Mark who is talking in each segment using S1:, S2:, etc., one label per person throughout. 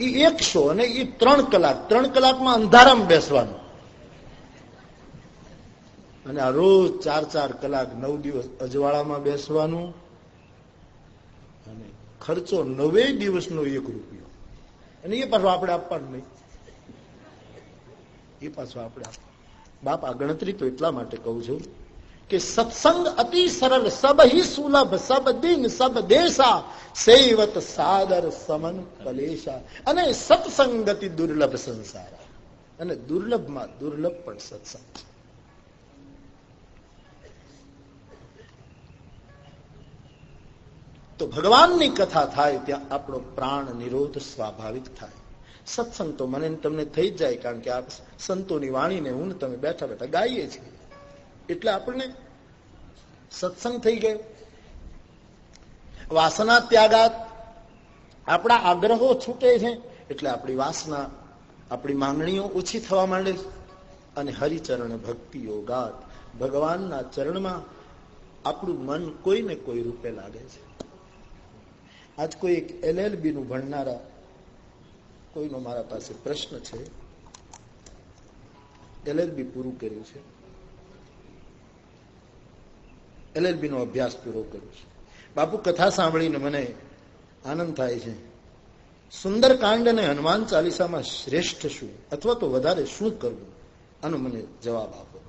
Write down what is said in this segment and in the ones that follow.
S1: એ અને એ ત્રણ કલાક, ત્રણ કલાકમાં અંધારામાં બેસવાનું. અને આ રોજ ચાર ચાર કલાક, નવ દિવસ અજવાળામાં બેસવાનું. અને ખર્ચો નવે દિવસનો એક રૂપિયો. અને એ પાછો આપણે આપવાનું નહીં. એ પાછો આપણે બાપ, આ ગણતરી તો એટલા માટે કહું છું. કે સત્સંગ અતિ સરળ, સબ હિ સુલભ, સબ દિન, સબ દેશા, સેવત, સાદર, સમન, કલેશા. અને સત્સંગતિ દુર્લભ સંસાર. અને દુર્લભમાં દુર્લભ પણ સત્સંગ તો ભગવાનની કથા થાય ત્યાં આપણો પ્રાણ નિરોધ સ્વાભાવિક થાય. સત્સંગ તો મને તમને થઈ જ જાય, કારણ કે આ સંતોની વાણીને હું તમે બેઠા બેઠા ગાઈએ છીએ. એટલે આપણને સત્સંગ થઈ ગયો. વાસના ત્યાગાત. આપણા આગ્રહો છૂટે છે, એટલે આપણી વાસના, આપણી માંગણીઓ ઓછી થવા માંડે અને હરિચરણ ભક્તિ યોગાત ભગવાનના ચરણમાં આપણું મન કોઈ ને કોઈ રૂપે લાગે છે. આજ કોઈ એક એલએલબી નું ભણનારા કોઈનો મારા પાસે પ્રશ્ન છે. એલએલબી પૂરું કર્યું છે. એલએલબી નો અભ્યાસ પૂરો કર્યો છે. બાપુ કથા સાંભળીને મને આનંદ થાય છે. સુંદરકાંડ અને હનુમાન ચાલીસામાં શ્રેષ્ઠ શું? અથવા તો વધારે શું કરવું? આનો મને જવાબ આપો.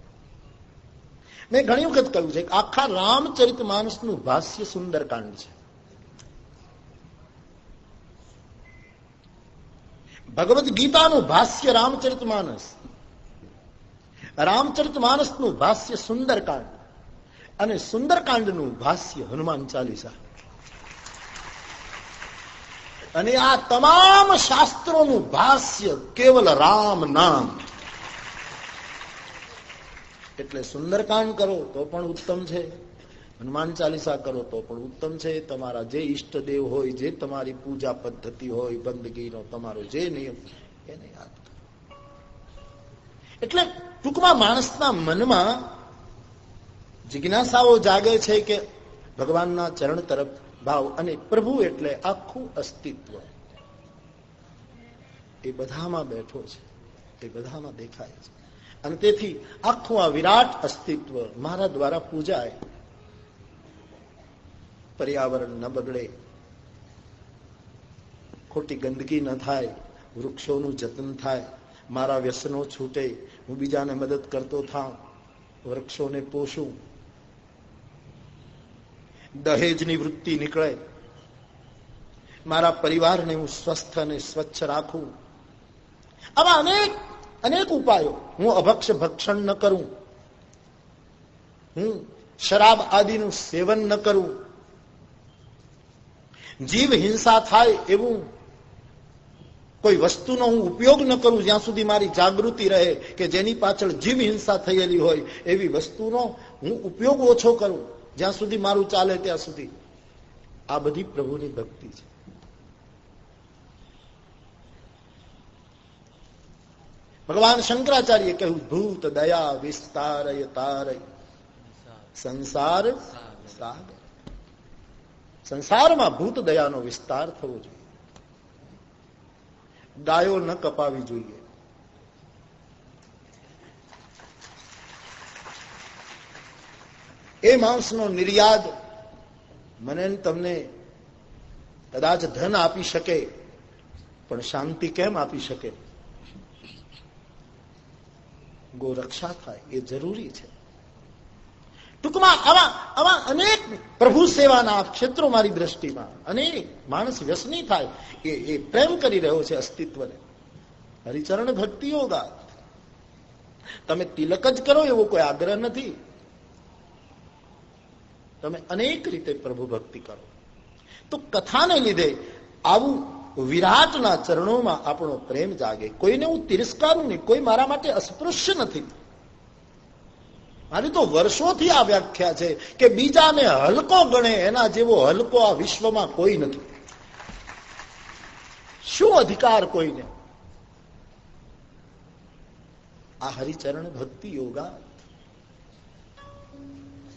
S1: મેં ઘણી વખત કહ્યું છે કે આખા રામચરિત માનસનું ભાષ્ય સુંદરકાંડ છે. ભગવદ ગીતાનું ભાષ્ય રામચરિત માનસ. રામચરિત માનસનું ભાષ્ય સુંદરકાંડ. અને સુંદરકાંડનું ભાષ્ય હનુમાન ચાલીસા. અને આ તમામ શાસ્ત્રોનું ભાષ્ય કેવલ રામ નામ. એટલે સુંદરકાંડ કરો તો પણ ઉત્તમ છે. હનુમાન ચાલીસા કરો તો પણ ઉત્તમ છે. તમારા જે ઈષ્ટદેવ હોય, જે તમારી પૂજા પદ્ધતિ હોય, બંદગીનો તમારો જે નિયમ, એને યાદ એટલે ટૂંકમાં માણસના મનમાં જિજ્ઞાસાઓ જાગે છે કે ભગવાનના ચરણ તરફ ભાવ અને પ્રભુ એટલે આખું અસ્તિત્વ. એ બધામાં બેઠો છે. એ બધામાં દેખાય છે. અને તેથી આખું આ વિરાટ અસ્તિત્વ મારા દ્વારા પૂજાય. પર્યાવરણ ન બગડે. ખોટી ગંદકી ન થાય. વૃક્ષોનું જતન થાય. મારા વ્યસનો છૂટે. હું બીજાને મદદ કરતો થાઉં. વૃક્ષોને પોષું. દહેજની વૃત્તિ નીકળે. મારા પરિવારને હું સ્વસ્થ અને સ્વચ્છ રાખું. આવા અનેક અનેક ઉપાયો હું અભક્ષ ભક્ષણ ન કરું. હું શરાબ આદિનું સેવન ન કરું. જીવ હિંસા થાય એવું કોઈ વસ્તુનો હું ઉપયોગ ન કરું જ્યાં સુધી મારી જાગૃતિ રહે કે જેની પાછળ જીવ હિંસા થયેલી હોય, એવી વસ્તુનો હું ઉપયોગ ઓછો કરું. જ્યાં સુધી મારું ચાલે ત્યાં સુધી. આ બધી પ્રભુની ભક્તિ છે. ભગવાન શંકરાચાર્ય કહ્યું, ભૂત દયા વિસ્તારય તારય. સંસાર સંસારમાં ભૂત દયાનો વિસ્તાર થવો જોઈએ. ગાયો ન કપાવી જોઈએ. એ માંસનો નિર્યાદ મને તમને કદાચ ધન આપી શકે, પણ શાંતિ કેમ આપી શકે? ગોરક્ષા થાય, એ જરૂરી છે. ટૂંકમાં આવા આવા અનેક પ્રભુ સેવાના ક્ષેત્રો મારી દ્રષ્ટિમાં, અનેક માણસ વ્યસની થાય, એ એ પ્રેમ કરી રહ્યો છે અસ્તિત્વને. હરિચરણ ભક્તિ યોગા તમે તિલક જ કરો એવો કોઈ આગ્રહ નથી. તમે અનેક રીતે પ્રભુ ભક્તિ કરો. તો કથાને લીધે આવું વિરાટના ચરણોમાં આપણો પ્રેમ જાગે. કોઈને હું તિરસ્કારું નહીં. કોઈ મારા માટે અસ્પૃશ્ય નથી. મારી તો વર્ષોથી આ વ્યાખ્યા છે કે બીજાને હલકો ગણે એના જેવો હલકો આ વિશ્વમાં કોઈ નથી. શું અધિકાર કોઈને? આ હરિચરણ ભક્તિ યોગા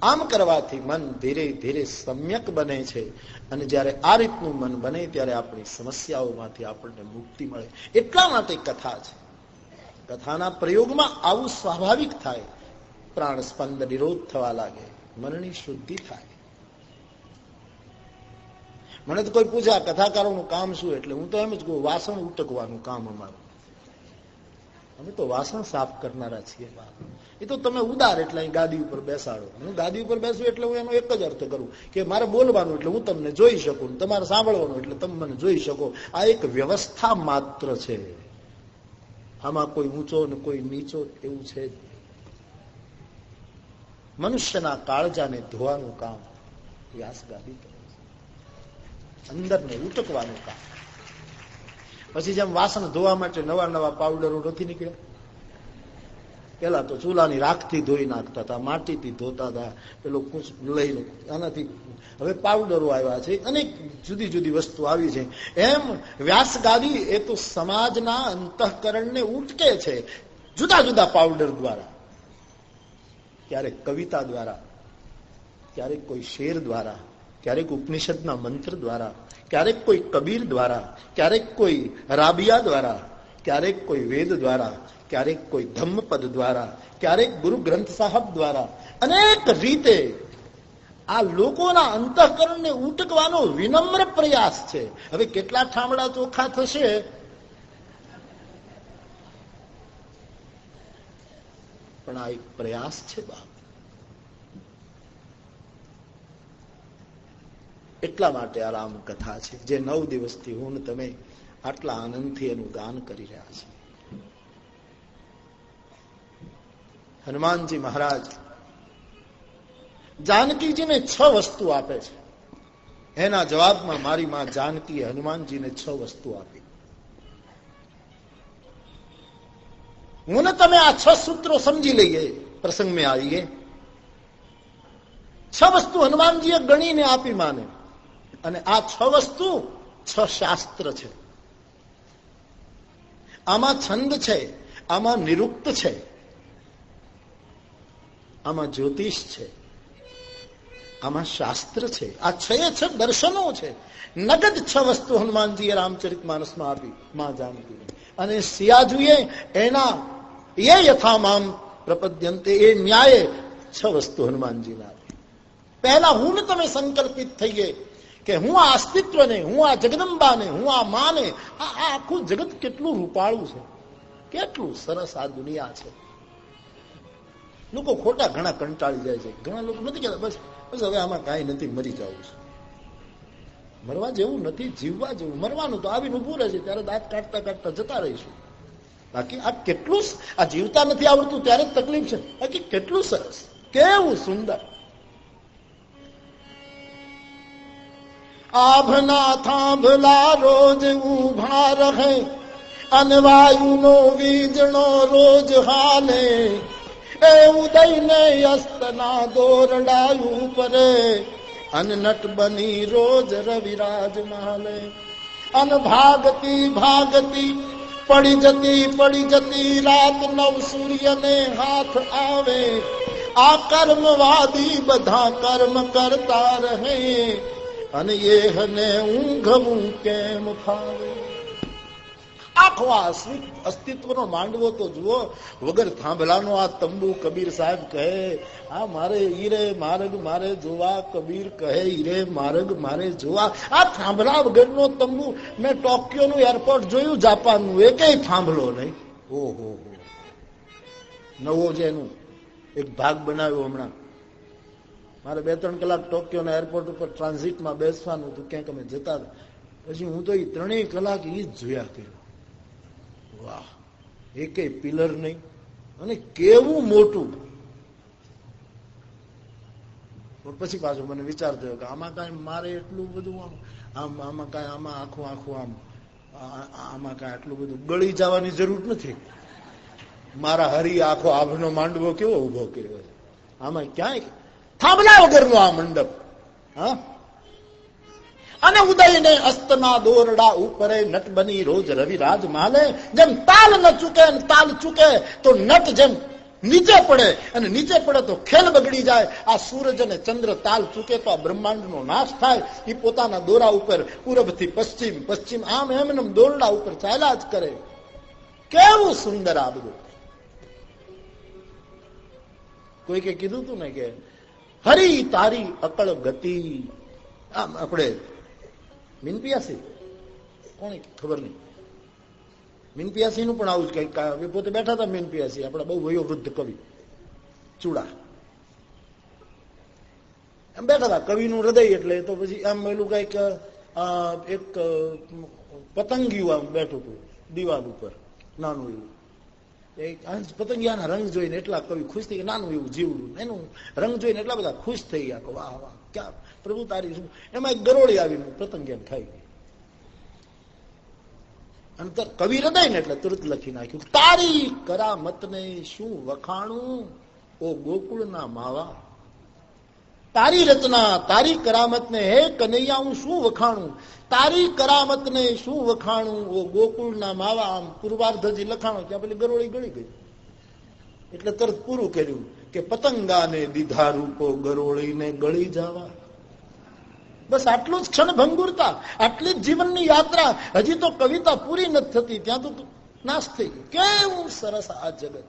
S1: આમ કરવાથી મન ધીરે ધીરે સમ્યક બને છે. અને જ્યારે આ રીતનું મન બને ત્યારે આપણી સમસ્યાઓમાંથી આપણને મુક્તિ મળે. એટલા માટે કથા છે. કથાના પ્રયોગમાં આવું સ્વાભાવિક થાય. પ્રાણ સ્પંદ નિરોધ થવા લાગે. મનની શુદ્ધિ થાય. મને તો કોઈ પૂછે કથાકારોનું કામ શું? એટલે હું તો એમ જ કહું, વાસણ ઉટકવાનું કામ અમારું. અમે તો વાસણ સાફ કરનારા છીએ એ તો તમે ઉદાર એટલે ગાદી ઉપર બેસાડો. હું ગાદી ઉપર બેસું એટલે હું એનો એક જ અર્થ કરું કે મારે બોલવાનું એટલે હું તમને જોઈ શકું તમારે સાંભળવાનું એટલે તમે મને જોઈ શકો. આ એક વ્યવસ્થા માત્ર છે. આમાં કોઈ ઊંચો ને કોઈ નીચો એવું છે મનુષ્યના કાળજાને ધોવાનું કામ વ્યાસ ગાદી કરે અંદરને ઉટકવાનું કામ. પછી જેમ વાસણ ધોવા માટે નવા નવા પાવડરો નથી નીકળ્યા. પેલા તો ચૂલાની રાખથી ધોઈ નાખતા હતા, માટીથી ધોતા હતા, પેલો લઈને આનાથી. હવે પાવડરો આવ્યા છે, અનેક જુદી જુદી વસ્તુ આવી છે. એમ વ્યાસગાદી એ તો સમાજના અંતઃકરણને ઉટકે છે, જુદા જુદા પાવડર દ્વારા. ક્યારેક કવિતા દ્વારા, ક્યારેક કોઈ શેર દ્વારા, ક્યારેક ઉપનિષદના મંત્ર દ્વારા ક્યારેક કોઈ કબીર દ્વારા, ક્યારેક કોઈ રાબિયા દ્વારા, ક્યારેક કોઈ વેદ દ્વારા, ક્યારેક કોઈ ધમ્મપદ દ્વારા, ક્યારેક ગુરુ ગ્રંથ સાહબ દ્વારા, અનેક રીતે આ લોકોના અંતઃકરણને ઉટકવાનો વિનમ્ર પ્રયાસ છે. હવે કેટલા ઠામડા ચોખ્ખા થશે? પણ આ એક પ્રયાસ છે બાપ. એટલા માટે આ રામ કથા છે જે નવ દિવસથી હું તમે આટલા આનંદથી એનું ગાન કરી રહ્યા છે. હનુમાનજી મહારાજ, જાનકીજીને છ વસ્તુ આપે છે. એના જવાબમાં મારી માં જાનકીએ હનુમાનજીને છ વસ્તુ આપી. હું તમે આ છ સૂત્રો સમજી લઈએ. પ્રસંગ મેં આવીએ. છ વસ્તુ હનુમાનજીએ ગણીને આપી માને. અને આ છ વસ્તુ, છ શાસ્ત્ર છે. આમાં છંદ છે, આમાં નિરુક્ત છે. આમાં જ્યોતિષ છે. આમાં શાસ્ત્ર છે. આ છ છ દર્શનો છે. નગદ છ વસ્તુ હનુમાનજીએ રામચરિત માનસમાં આપી, માં જાનકી અને સિયાજુએ એના, એ યથામામ પ્રપદ્યંતે, એ ન્યાય છ વસ્તુ હનુમાનજીને આપી. પહેલા હું તમે સંકલ્પિત થઈએ. કે હું આ અસ્તિત્વને, હું આ જગદંબાને, હું આ માને, આ આખું જગત કેટલું રૂપાળું છે? કેટલું સરસ આ દુનિયા છે? લોકો ખોટા ઘણા કંટાળી જાય છે. ઘણા લોકો નથી કહેતા, બસ બસ હવે આમાં કાંઈ નથી, મરી જવું છે. મરવા જેવું નથી, જીવવા જેવું. મરવાનું તો આવીને ઉભું રહેશે, ત્યારે દાંત કાઢતા કાઢતા જતા રહીશું. બાકી આ કેટલું આ જીવતા નથી આવડતું, ત્યારે તકલીફ છે. બાકી કેટલું સરસ, કેવું સુંદર. આભના થાંભલા રોજ ઊભા રહે અનવાયુનો વીજણો રોજ હાલે એ ઉદયને અસ્તના દોરડાયું પરે અનનટ બની રોજ રવિરાજ માલે અન ભાગતી ભાગતી પડી જતી પડી જતી રાત નવ સૂર્યને હાથ આવે આ કર્મવાદી બધા કર્મ કરતા રહે અને એ હને ઊંઘવું કેમ ફાવે? આખો આ અસ્તિત્વનો માંડવો તો જુઓ, વગર થાંભલાનો આ તંબુ કબીર સાહેબ કહે, આ મારે ઈરે માર્ગ, મારે જોવા, કબીર કહે, ઈરે માર્ગ, મારે જોવા. આ થાંભલા વગરનો તંબુ, મેં ટોક્યો નું એરપોર્ટ જોયું, જાપાનનું એ કઈ થાંભલો નહીં. ઓહો નવો જેનું એક ભાગ બનાવ્યો હમણાં. મારે બે ત્રણ કલાક ટોક્યોના એરપોર્ટ ઉપર ટ્રાન્ઝિટમાં બેસવાનું હતું, ક્યાંક અમે જતા પછી હું તો એ ત્રણેય કલાક એ જ જોયા કર્યું. વાહ એક પિલર નહીં. અને કેવું મોટું. પછી પાછો મને વિચાર થયો કે આમાં કઈ મારે એટલું બધું આમ, આમાં કઈ, આમાં આખું આખું આમ આમાં કઈ આટલું બધું ગળી જવાની જરૂર નથી. મારા હરી આખો આભનો માંડવો કેવો ઊભો કર્યો આમાં ક્યાંય થાંભલા વગરનો આ મંડપ. અને ઉદયને અસ્તના દોરડા ઉપરે નટ બની રોજ રવિરાજ માલે જેમ તાલ ન ચૂકે તાલ ચૂકે, તો નટ જેમ નીચે પડે અને નીચે પડે તો ખેલ બગડી જાય. આ સૂરજ અને ચંદ્ર તાલ ચૂકે તો આ બ્રહ્માંડનો નાશ થાય. એ પોતાના દોરા ઉપર પૂર્વથી પશ્ચિમ પશ્ચિમ આમ એમ દોરડા ઉપર ચાલ્યા જ કરે. કેવું સુંદર આ બધું. કોઈ કે કીધું તું ને કે હરી તારી અકળ ગતિ. આમ આપણે મીનપિયાસી. કોણ? ખબર નહીં. મીનનું પણ આવું જ કંઈક પોતે બેઠા હતા મીન પિયાસી આપણા બહુ વયોવૃદ્ધ કવિ. ચૂડા. એમ બેઠા હતા, કવિનું હૃદય એટલે તો પછી આમ એલું કંઈક એક પતંગિયું આમ બેઠું હતું, દિવાલ ઉપર, નાનું એવું. પતંગિયાના રંગ જોઈને એટલા કવિ ખુશ થઈ નાનું એવું જીવડું, એનું રંગ જોઈને એટલા બધા ખુશ થઈ ગયા વાહ વાહ, ક્યાં પ્રભુ તારી શું? એમાં એક ગરોળી આવીને પતંગિયા ખાઈ ગઈ. અને કવિ હૃદય ને એટલે તુરત લખી નાખ્યું તારી કરામત ને શું વખાણું? ઓ ગોકુળ ના માવા તારી રચના, તારી કરામત ને હે કનૈયા, હું શું વખાણું? તારી કરામત ને શું વખાણું? ઓ ગોકુળ ના માવા, આમ પૂર્વાર્ધજી લખાણો, ત્યાં પેલી ગરોળી ગળી ગઈ. એટલે તરત પૂરું કર્યું કે પતંગાને દીધા રૂપો ગરોળીને ગળી જવા. બસ આટલું જ ક્ષણ ભંગુરતા આટલી જ જીવનની યાત્રા. હજી તો કવિતા પૂરી નથી થતી, ત્યાં તો નાશ થઈ ગયું. કેવું સરસ આ જગત.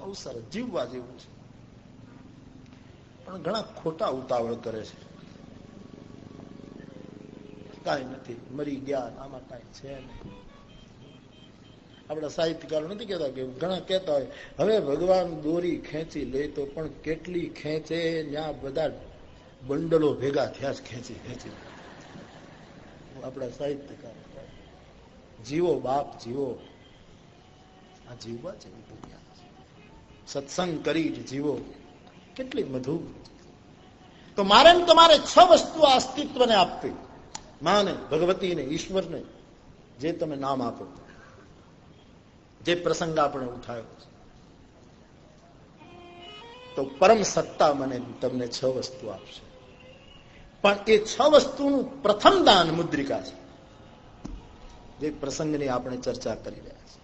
S1: બહુ સરસ, જીવવા જેવું છે. પણ ઘણા ખોટા ઉતાવળ કરે છે. કઈ નથી, મરી ગયા આમાં કઈ છે નહીં. આપણા સાહિત્યકારો નથી કેતા કે ઘણા કેતા હોય, હવે ભગવાન દોરી ખેંચી લે તો પણ કેટલી ખેંચે ત્યાં બધા બંડલો ભેગા થયા જ ખેંચી ખેંચી. આપણા સાહિત્યકાર. જીવો બાપ, જીવો. આ જીવવા છે સત્સંગ કરી જ જીવો. કેટલી મધુર. તો મારે તમારે છ વસ્તુ આ અસ્તિત્વને આપવી. માને, ભગવતીને, ઈશ્વરને, જે તમે નામ આપો. જે પ્રસંગ આપણે ઉઠાયો તો પરમ સત્તા મને તમને છ વસ્તુ આપશે. પણ એ છ વસ્તુનું પ્રથમ દાન મુદ્રિકા છે. જે પ્રસંગની આપણે ચર્ચા કરી રહ્યા છીએ.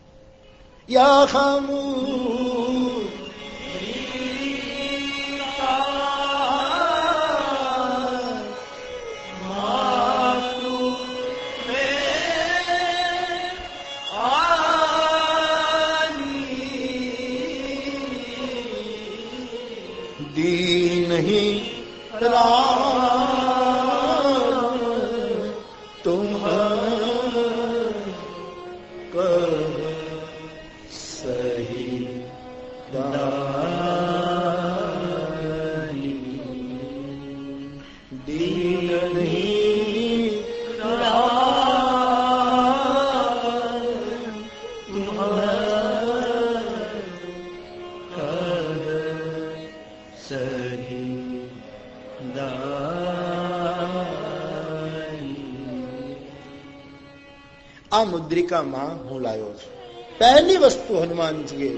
S1: આ મુદ્રિકામાં હું લાવ્યો છું. પહેલી વસ્તુ હનુમાનજીએ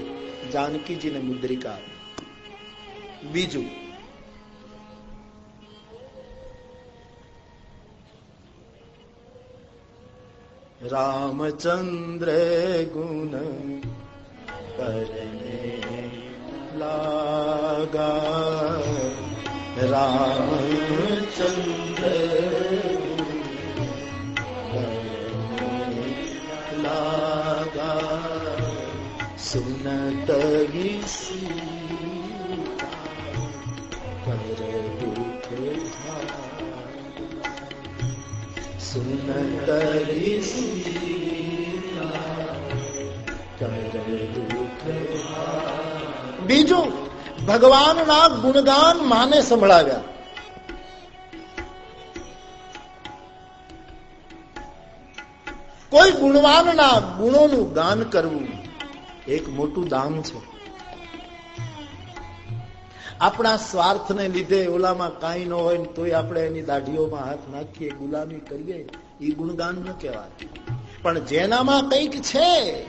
S1: જાનકીજીને મુદ્રિકા બીજું, રામચંદ્ર ગુણ કરને લાગા. રામચંદ્ર सुनत कर दुख सुनत બીજું ભગવાનના ગુણગાન માને સંભળાવ્યા કોઈ ગુણવાનના ગુણોનું ગાન કરવું એક મોટું દાન છે. આપણા સ્વાર્થને લીધે ઓલામાં કાંઈ ન હોય તોય આપણે એની દાઢીઓમાં હાથ નાખીએ, ગુલામી કરીએ, એ ગુણગાન ન કહેવાય. પણ જેનામાં કંઈક છે,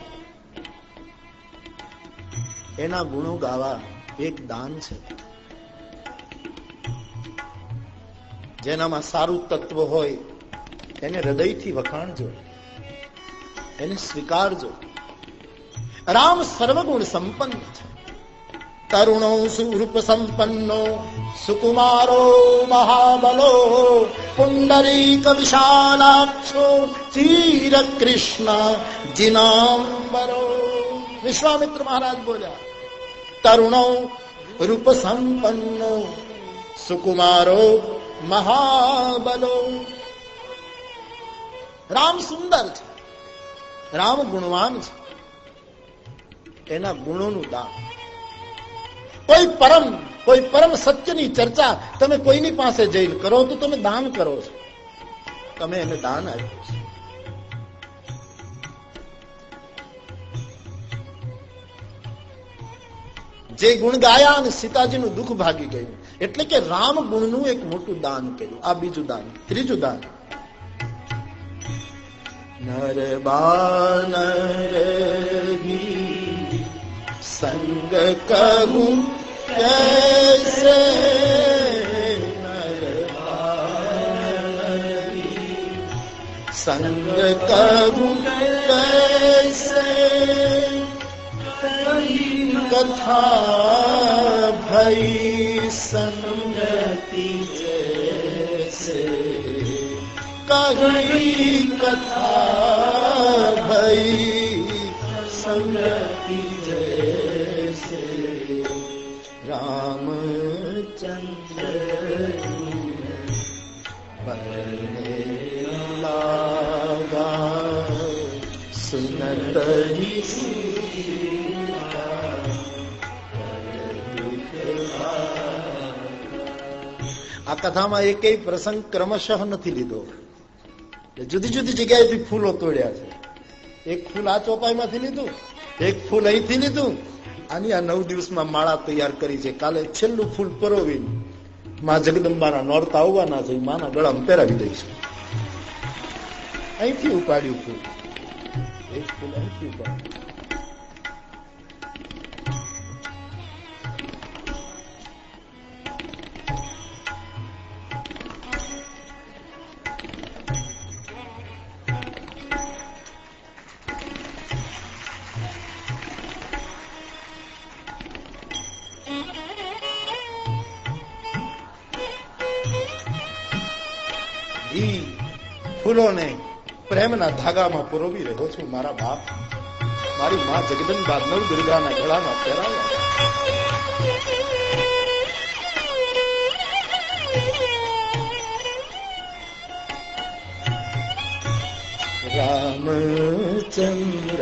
S1: એના ગુણો ગાવા એક દાન છે. જેનામાં સારું તત્વ હોય, એને હૃદયથી વખાણજો. એને સ્વીકારજો. રામ સર્વગુણ સંપન્ન છે તરુણો સુરૂપ સંપન્નો સુકુમારો મહાબલો પુંડરીક વિશાલાક્ષો ચીર કૃષ્ણ જીનાંબરો વિશ્વામિત્ર મહારાજ બોલ્યા તરુણો રૂપ સંપન્નો સુકુમારો મહાબલો રામ સુંદર છે રામ ગુણવાન છે એના ગુણોનું દાન. કોઈ પરમ કોઈ પરમ સત્યની ચર્ચા તમે કોઈની પાસે જઈને કરો તો તમે દાન કરો છો. તમે એને દાન આપ્યું છે. જે ગુણ ગાયા અને સીતાજીનું દુઃખ ભાગી ગયું, એટલે કે રામ ગુણનું એક મોટું દાન કર્યું, આ બીજું દાન, ત્રીજું દાન. નર બાનર संग कहूँ कैसे संग कहूँ कैसे कथा भई संगति जैसे कही कथा रामचंद्र बनने लागा सुनत ही આ કથામાં એક પ્રસંગ ક્રમશઃ નથી લીધો જુદી જુદી જગ્યાએથી ફૂલો તોડ્યા છે એક ફૂલ આ ચોપાઈમાંથી લીધું એક ફૂલ અહીંથી લીધું આની આ નવ દિવસમાં માળા તૈયાર કરી છે. કાલે છેલ્લું ફૂલ પરોવી માં જગદંબાના નોરતા આવવાના છે. માના ગળામાં પહેરાવી દઈશું. અહીંથી ઉપાડ્યું ફૂલ. એક ફૂલ અહીંથી ઉપાડ્યું. ફૂલોને પ્રેમના ધાગામાં પુરોવી રહ્યો છું મારા બાપ. મારી મા જગદંબા નવ દુર્ગાના ગળામાં પહેરાવ્યા રામચંદ્ર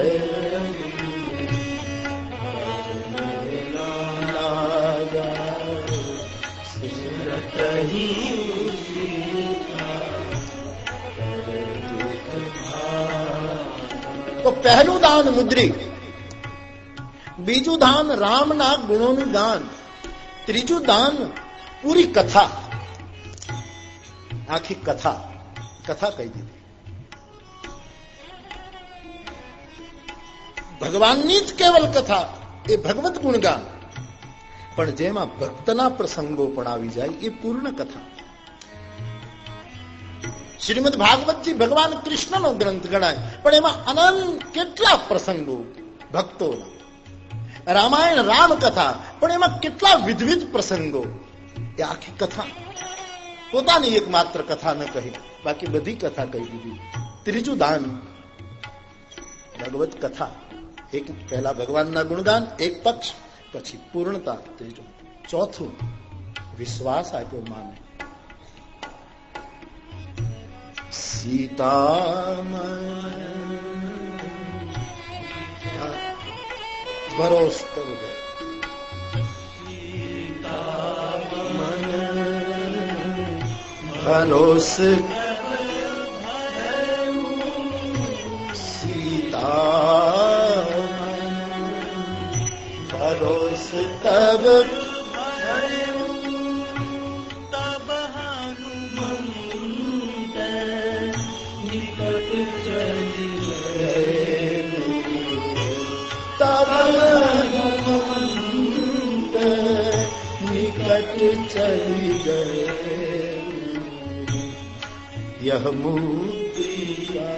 S1: પહેલું દાન મુદ્રિક બીજું દાન રામના ગુણોનું દાન ત્રીજું દાન પૂરી કથા આખી કથા કથા કહી દીધી ભગવાનની જ કેવલ કથા એ ભગવત ગુણગાન પણ જેમાં ભક્તના પ્રસંગો પણ આવી જાય એ પૂર્ણ કથા શ્રીમદ ભાગવતજી ભગવાન કૃષ્ણનો ગ્રંથ ગણાય પણ એમાં અનંત કેટલા પ્રસંગો ભક્તો રામાયણ રામ કથા પણ એમાં કેટલા વિધવિધ પ્રસંગો એ આખી કથા પોતાની એક માત્ર કથા ન કહી બાકી બધી કથા કહી દીધી ત્રીજું દાન ભગવત કથા એક પહેલા ભગવાનના ગુણગાન એક પક્ષ પછી પૂર્ણતા, ત્રીજું ચોથું, વિશ્વાસ આપ્યો માને। સીતા ભરોસ કરું ભરોસ સીતા ભરોસ તબ चली गए यह मूर्तिया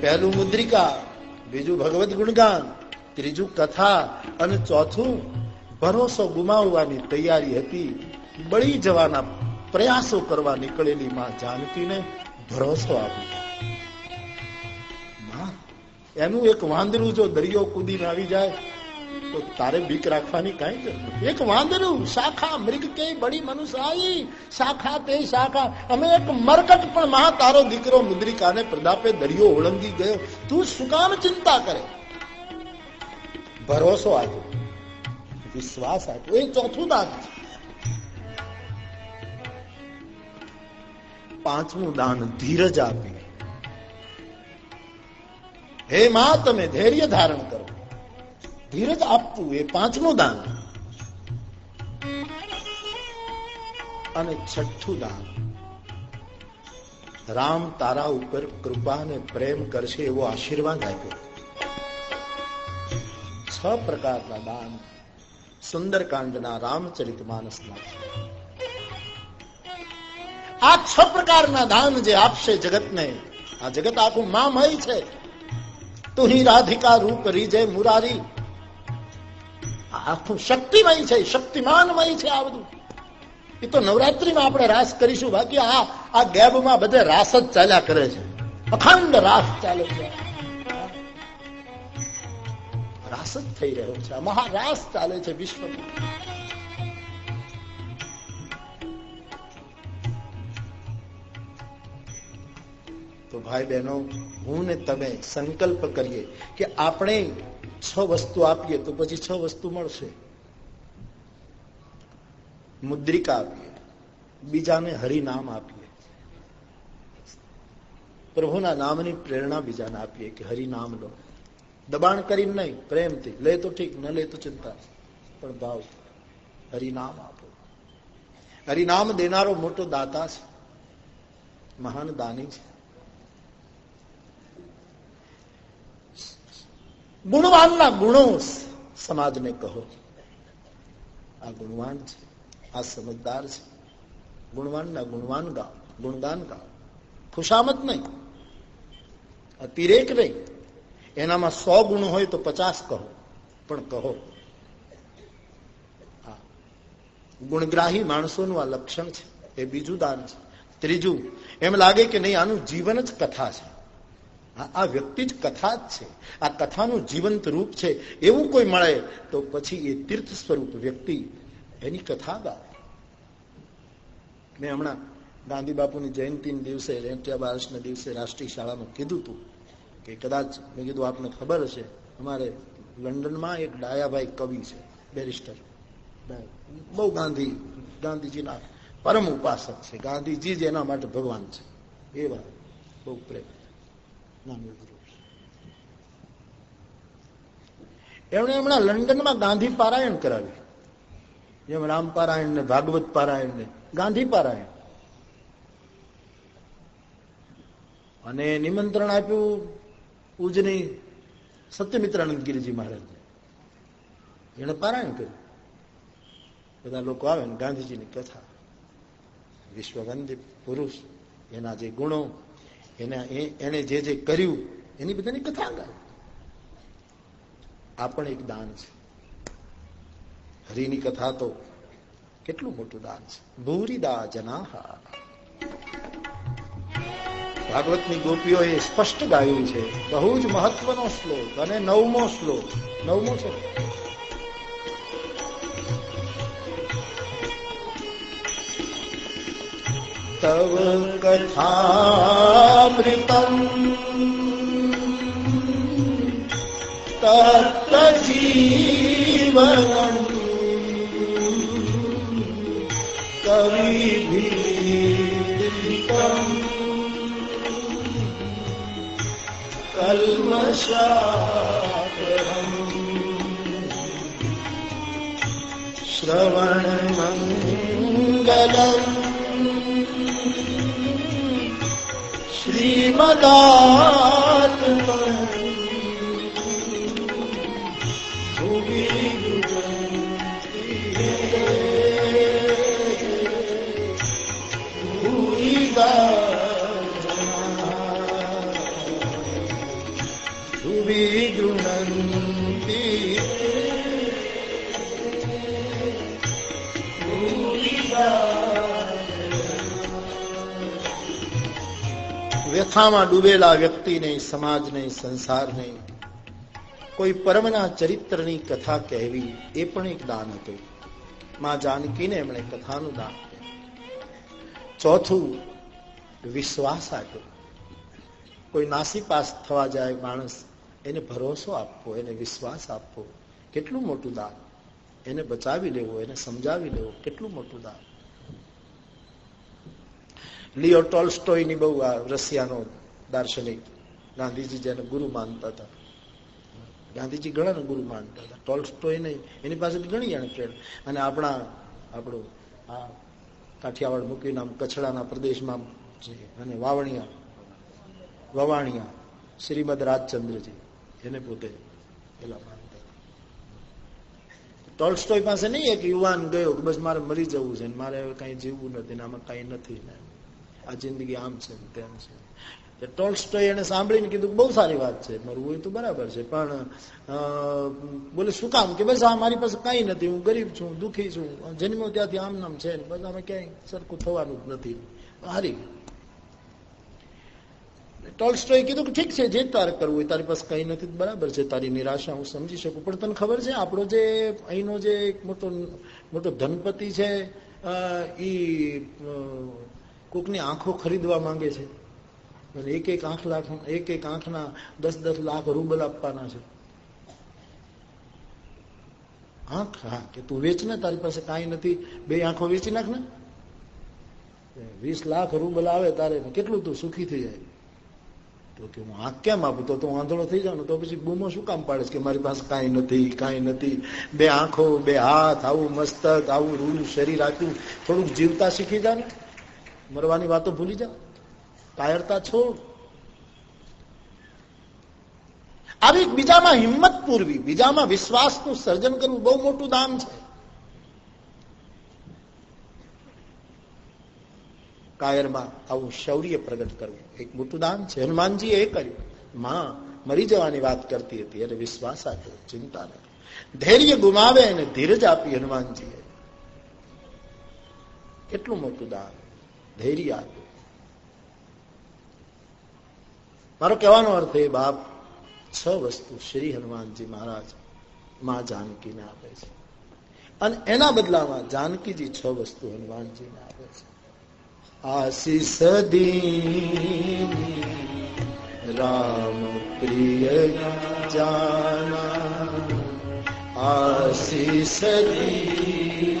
S1: પહેલું મુદ્રિકા બીજું ભગવત ગુણગાન ત્રીજું કથા અને ચોથું ભરોસો ગુમાવવાની તૈયારી હતી બળી જવાના પ્રયાસો કરવા નીકળેલી માં જાનકીને ભરોસો આપ્યો એનું એક વાંદરું જો દરિયો કૂદીને આવી જાય, તો તારે બીક રાખવાની કઈ જરૂર એક વાંદરું, શાખા મૃગ કે બડી મનુષ્ય શાખા તે શાખા. અમે એક મરકટ પણ મહા તારો દીકરો મુદ્રિકાને પ્રદાપે દરિયો ઓળંગી ગયો. તું શું કામ ચિંતા કરે? ભરોસો આપ્યો. વિશ્વાસ આપ્યો. એ ચોથું દાન પાંચમું દાન ધીરજ આપી. હે માં, તમે ધૈર્ય ધારણ કરો. ધીરજ આપવું એ પાંચમું દાન. અને છઠ્ઠું દાન. રામ તારા ઉપર કૃપા અને પ્રેમ કરશે એવો આશીર્વાદ આપ્યો. છ પ્રકારના દાન સુંદરકાંડના રામચરિત માનસમાં. આ છ પ્રકારના દાન જે આપશે જગતને, આ જગત આખું મામય છે. તું રાધિકા રૂપ રીજે મુરારી. આખું શક્તિમય છે, શક્તિમાનમય છે આ બધું. એ તો નવરાત્રીમાં આપણે રાસ કરીશું. બાકી આ આ ગેબમાં બધે રાસ જ ચાલ્યા કરે છે. અખંડ રાસ ચાલે છે. રાસ જ થઈ રહ્યો છે. મહારાસ ચાલે છે વિશ્વમાં. તો ભાઈ બહેનો, હું ને તમે સંકલ્પ કરીએ કે આપણે છ વસ્તુ આપીએ તો પછી છ વસ્તુ મળશે. મુદ્રિકા આપીએ, બીજાને હરિનામ આપીએ. પ્રભુના નામની પ્રેરણા બીજાને આપીએ કે હરિનામ લો. દબાણ કરીને નહીં, પ્રેમથી. લે તો ઠીક, ન લે તો ચિંતા. પણ ભાવ, હરિનામ આપો. હરિનામ દેનારો મોટો દાતા છે. મહાન દાની છે. ગુણવાનના ગુણો સમાજને કહો. આ ગુણવાન છે, આ સમજદાર છે. ગુણવાનના ગુણવાન ગાઓ, ગુણગાન ગાઓ. ખુશામત નહીં, અતિરેક નહીં. એનામાં સો ગુણ હોય તો પચાસ કહો, પણ કહો. ગુણગ્રાહી માણસોનું આ લક્ષણ છે, એ બીજું દાન છે. ત્રીજું, એમ લાગે કે નહીં, આનું જીવન જ કથા છે. આ વ્યક્તિ જ કથા જ છે. આ કથાનું જીવંત રૂપ છે. એવું કોઈ મળે તો પછી એ તીર્થ સ્વરૂપ વ્યક્તિ એની કથા ગાય મેં હમણાં ગાંધી બાપુની જયંતિ દિવસે, રેંટિયા બારસના દિવસે રાષ્ટ્રીય શાળામાં કીધું હતું કે કદાચ મેં કીધું આપને ખબર હશે, અમારે લંડનમાં એક ડાયાભાઈ કવિ છે, બેરિસ્ટર. બહુ ગાંધી, ગાંધીજીના પરમ ઉપાસક છે. ગાંધીજી જ એના માટે ભગવાન છે. એ વાત બહુ પ્રેમ. એમણે હમણાં લંડનમાં ગાંધી પારાયણ કરાવ્યું. જેમ રામ પારાયણ ને ભાગવત પારાયણ ને ગાંધી પારાયણ. અને નિમંત્રણ આપ્યું ઉજની સત્યમિત્રાનંદ ગિરિજી મહારાજ એને પારાયણ કર્યું. બધા લોકો આવે ને ગાંધીજીની કથા. વિશ્વવંદિત પુરુષ, એના જે ગુણો એના એને જે જે કર્યું, એની બધાની કથા ગાય આ પણ એક દાન છે. હરિની કથા તો કેટલું મોટું દાન છે. ભૂરીદા જનાહા. ભાગવતની ગોપીઓ એ સ્પષ્ટ ગાયું છે, બહુ જ મહત્વનો શ્લોક અને નવમો શ્લોક. નવમો છે. तव कथामृतम् तत्तजीवनम् कविभिः कल्मषाकरम् श्रवणमङ्गलम् श्रीमदात्मन् भुवि સંસ્થામાં ડૂબેલા વ્યક્તિ નહીં સમાજ નહીં સંસાર નહીં કોઈ પરમના ચરિત્રની કથા કહેવી એ પણ એક દાન હતું. માં જાનકીને એમણે કથાનું દાન ચોથું, વિશ્વાસ આપ્યો. કોઈ નાસી પાસ થવા જાય માણસ, એને ભરોસો આપવો, એને વિશ્વાસ આપવો, કેટલું મોટું દાન. એને બચાવી લેવો, એને સમજાવી લેવો, કેટલું મોટું દાન. લિયો ટોલ્સ્ટોયની બહુ આ રશિયાનો દાર્શનિક. ગાંધીજી જેને ગુરુ માનતા હતા. ગાંધીજી ઘણા ગુરુ માનતા હતા. ટોલ્સ્ટોય નહીં. એની પાસે ઘણી એને પ્રેરણા. અને આપણા, આપણું આ કાઠિયાવાડ મૂકીને આમ કચ્છડાના પ્રદેશમાં છે અને વાવણિયા, વવાણિયા, શ્રીમદ રાજચંદ્રજી એને પોતે પેલા માનતા ટોલ્સ્ટોય પાસે નહીં એક યુવાન ગયો કે બસ મારે મરી જવું છે મારે કઈ જીવવું નથી ને આમાં કઈ નથી આ જિંદગી આમ છે તેમ છે. ટોલ્સ્ટોય એને સાંભળીને કીધું બહુ સારી વાત છે મરવું હોય તો બરાબર છે, પણ બોલે શું કામ? કે બસ આ મારી પાસે કઈ નથી, હું ગરીબ છું દુઃખી છું, જન્મ્યો ત્યાંથી આમ નામ છે બસ આમાં ક્યાંય સરખું થવાનું જ નથી. હારી ટોલ્સ્ટોએ કીધું કે ઠીક છે, જે તારે કરવું હોય, તારી પાસે કઈ નથી, બરાબર છે, તારી નિરાશા હું સમજી શકું, પણ તને ખબર છે, આપણો જે, અહીંનો જે એક મોટો મોટો ધનપતિ છે એ કોકની આંખો ખરીદવા માંગે છે. એક એક આંખ લાખ, એક એક આંખના દસ દસ લાખ રૂબલ આપવાના છે. આંખ, હા, કે તું વેચ ને, તારી પાસે કાંઈ નથી. બે આંખો વેચી નાખ ને. વીસ લાખ રૂબલ આવે તારે કેટલું તું સુખી થઈ જાય? તો કે હું આંખ કેમ આપું? તો હું આંધળો થઈ જાઉં તો પછી બૂમો શું કામ પાડે કે મારી પાસે કાંઈ નથી કાંઈ નથી? બે આંખો, બે હાથ, આવું મસ્તક, આવું રૂલ શરીર આપ્યું થોડુંક જીવતા શીખી જા ને. મરવાની વાતો ભૂલી જા કાયરતા છોડ. આવી બીજામાં હિંમત પૂરવી, બીજામાં વિશ્વાસનું સર્જન કરવું બહુ મોટું દાન છે. કાયરમાં આવું શૌર્ય પ્રગટ કરવું એક મોટું દાન છે. હનુમાનજી એ કર્યું. માં મરી જવાની વાત કરતી હતી અને વિશ્વાસ આપ્યો, ચિંતા નથી ધૈર્ય ગુમાવે અને ધીરજ આપી હનુમાનજીએ. કેટલું મોટું દાન. ધૈર્ય આપ્યું મારો કહેવાનો અર્થ એ, બાપ, છ વસ્તુ શ્રી હનુમાનજી મહારાજમાં જાનકીને આપે છે. અને એના બદલામાં જાનકીજી છ વસ્તુ હનુમાનજીને આપે છે. આશીષ દી રામ પ્રિય જાના. આશીષ ઓ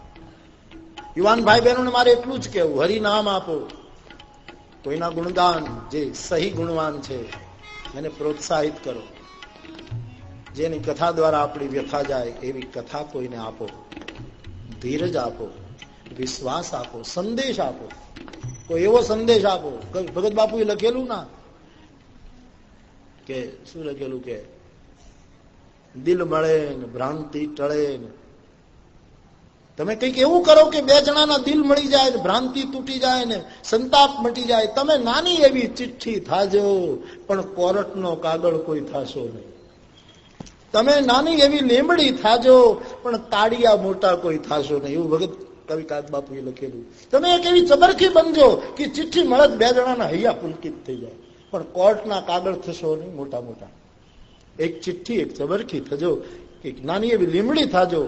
S1: યુવાન ભાઈ બહેનોને મારે એટલું જ કેવું હરિનામ આપો. કોઈના ગુણગાન જે સહી ગુણવાન છે, એને પ્રોત્સાહિત કરો. જેની કથા દ્વારા આપણી વ્યથા જાય, એવી કથા કોઈને આપો. ધીરજ આપો, વિશ્વાસ આપો, સંદેશ આપો. કોઈ એવો સંદેશ આપો ભગત બાપુએ લખેલું ના? કે શું લખેલું કે, દિલ મળે ને ભ્રાંતિ ટળે ને તમે કંઈક એવું કરો કે બે જણાના દિલ મળી જાય ભ્રાંતિ તૂટી જાય ને સંતાપ મટી જાય, તમે નાની એવી ચિઠ્ઠી થાજો, પણ કોરટનો કાગળ કોઈ થાશો નહીં. તમે નાની એવી લીમડી થાજો, પણ તાળિયા મોટા કોઈ થાશો નહીં. એવું ભગત કવિ કાદ બાપુએ લખેલું. તમે એક એવી ચબરખી બનજો કે ચિઠ્ઠી મળત બે જણાના હૈયા પુલકિત થઈ જાય. પણ કોર્ટના કાગળ થશો નહીં મોટા મોટા. એક ચિઠ્ઠી, એક ચબરખી થજો, એક નાની એવી લીમડી થાજો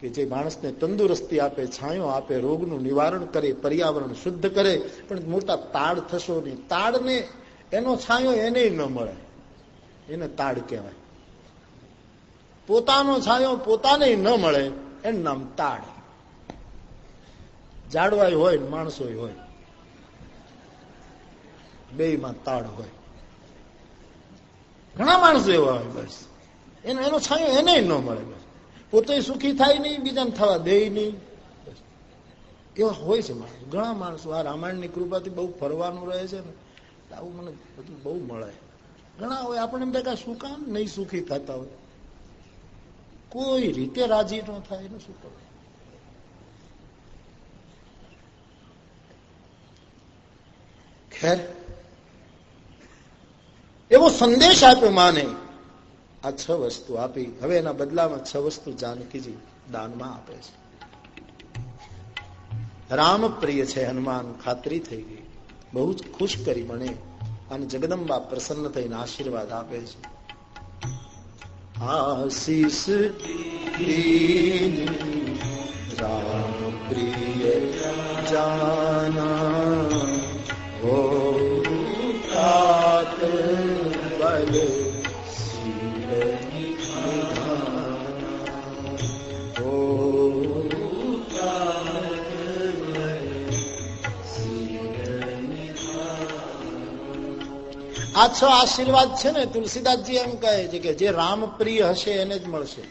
S1: કે જે માણસને તંદુરસ્તી આપે, છાંયો આપે, રોગનું નિવારણ કરે, પર્યાવરણ શુદ્ધ કરે, પણ મોટા તાડ થશો નહીં. તાડને એનો છાંયો એને ન મળે. એને તાડ કહેવાય. પોતાનો છાંયો પોતાને ન મળે, એનું નામ તાડ. જાડવાય હોય ને માણસો હોય. બે માં તાડ હોય. ઘણા માણસો એવા હોય બસ. એનો એનો છાંયો એને ન મળે બસ. પોતે સુખી થાય નહીં, બીજાને થવા દે નહીં. એવા હોય છે માણસ. ઘણા માણસો આ રામાયણની કૃપાથી બહુ ફરવાનું રહે છે ને આવું મને બધું બહુ મળે. ઘણા હોય આપણે એમ કે શું કામ નહીં સુખી થતા હોય. કોઈ રીતે રાજી ન થાય, એનું શું કરવું? ખેર. એવો સંદેશ આપ્યો માને. આ છ વસ્તુ આપી. હવે એના બદલામાં છ વસ્તુ જાનકીજી દાનમાં આપે છે. રામ પ્રિય છે હનુમાન, ખાતરી થઈ ગઈ. બહુ જ ખુશ કરી મને અને જગદંબા પ્રસન્ન થઈને આશીર્વાદ આપે છે. આશીષ રામ પ્રિય જાના. હો બલ આ છ આશીર્વાદ છે ને, તુલસીદાસજી એમ કહે છે કે જે રામ પ્રિય હશે એને જ મળશે.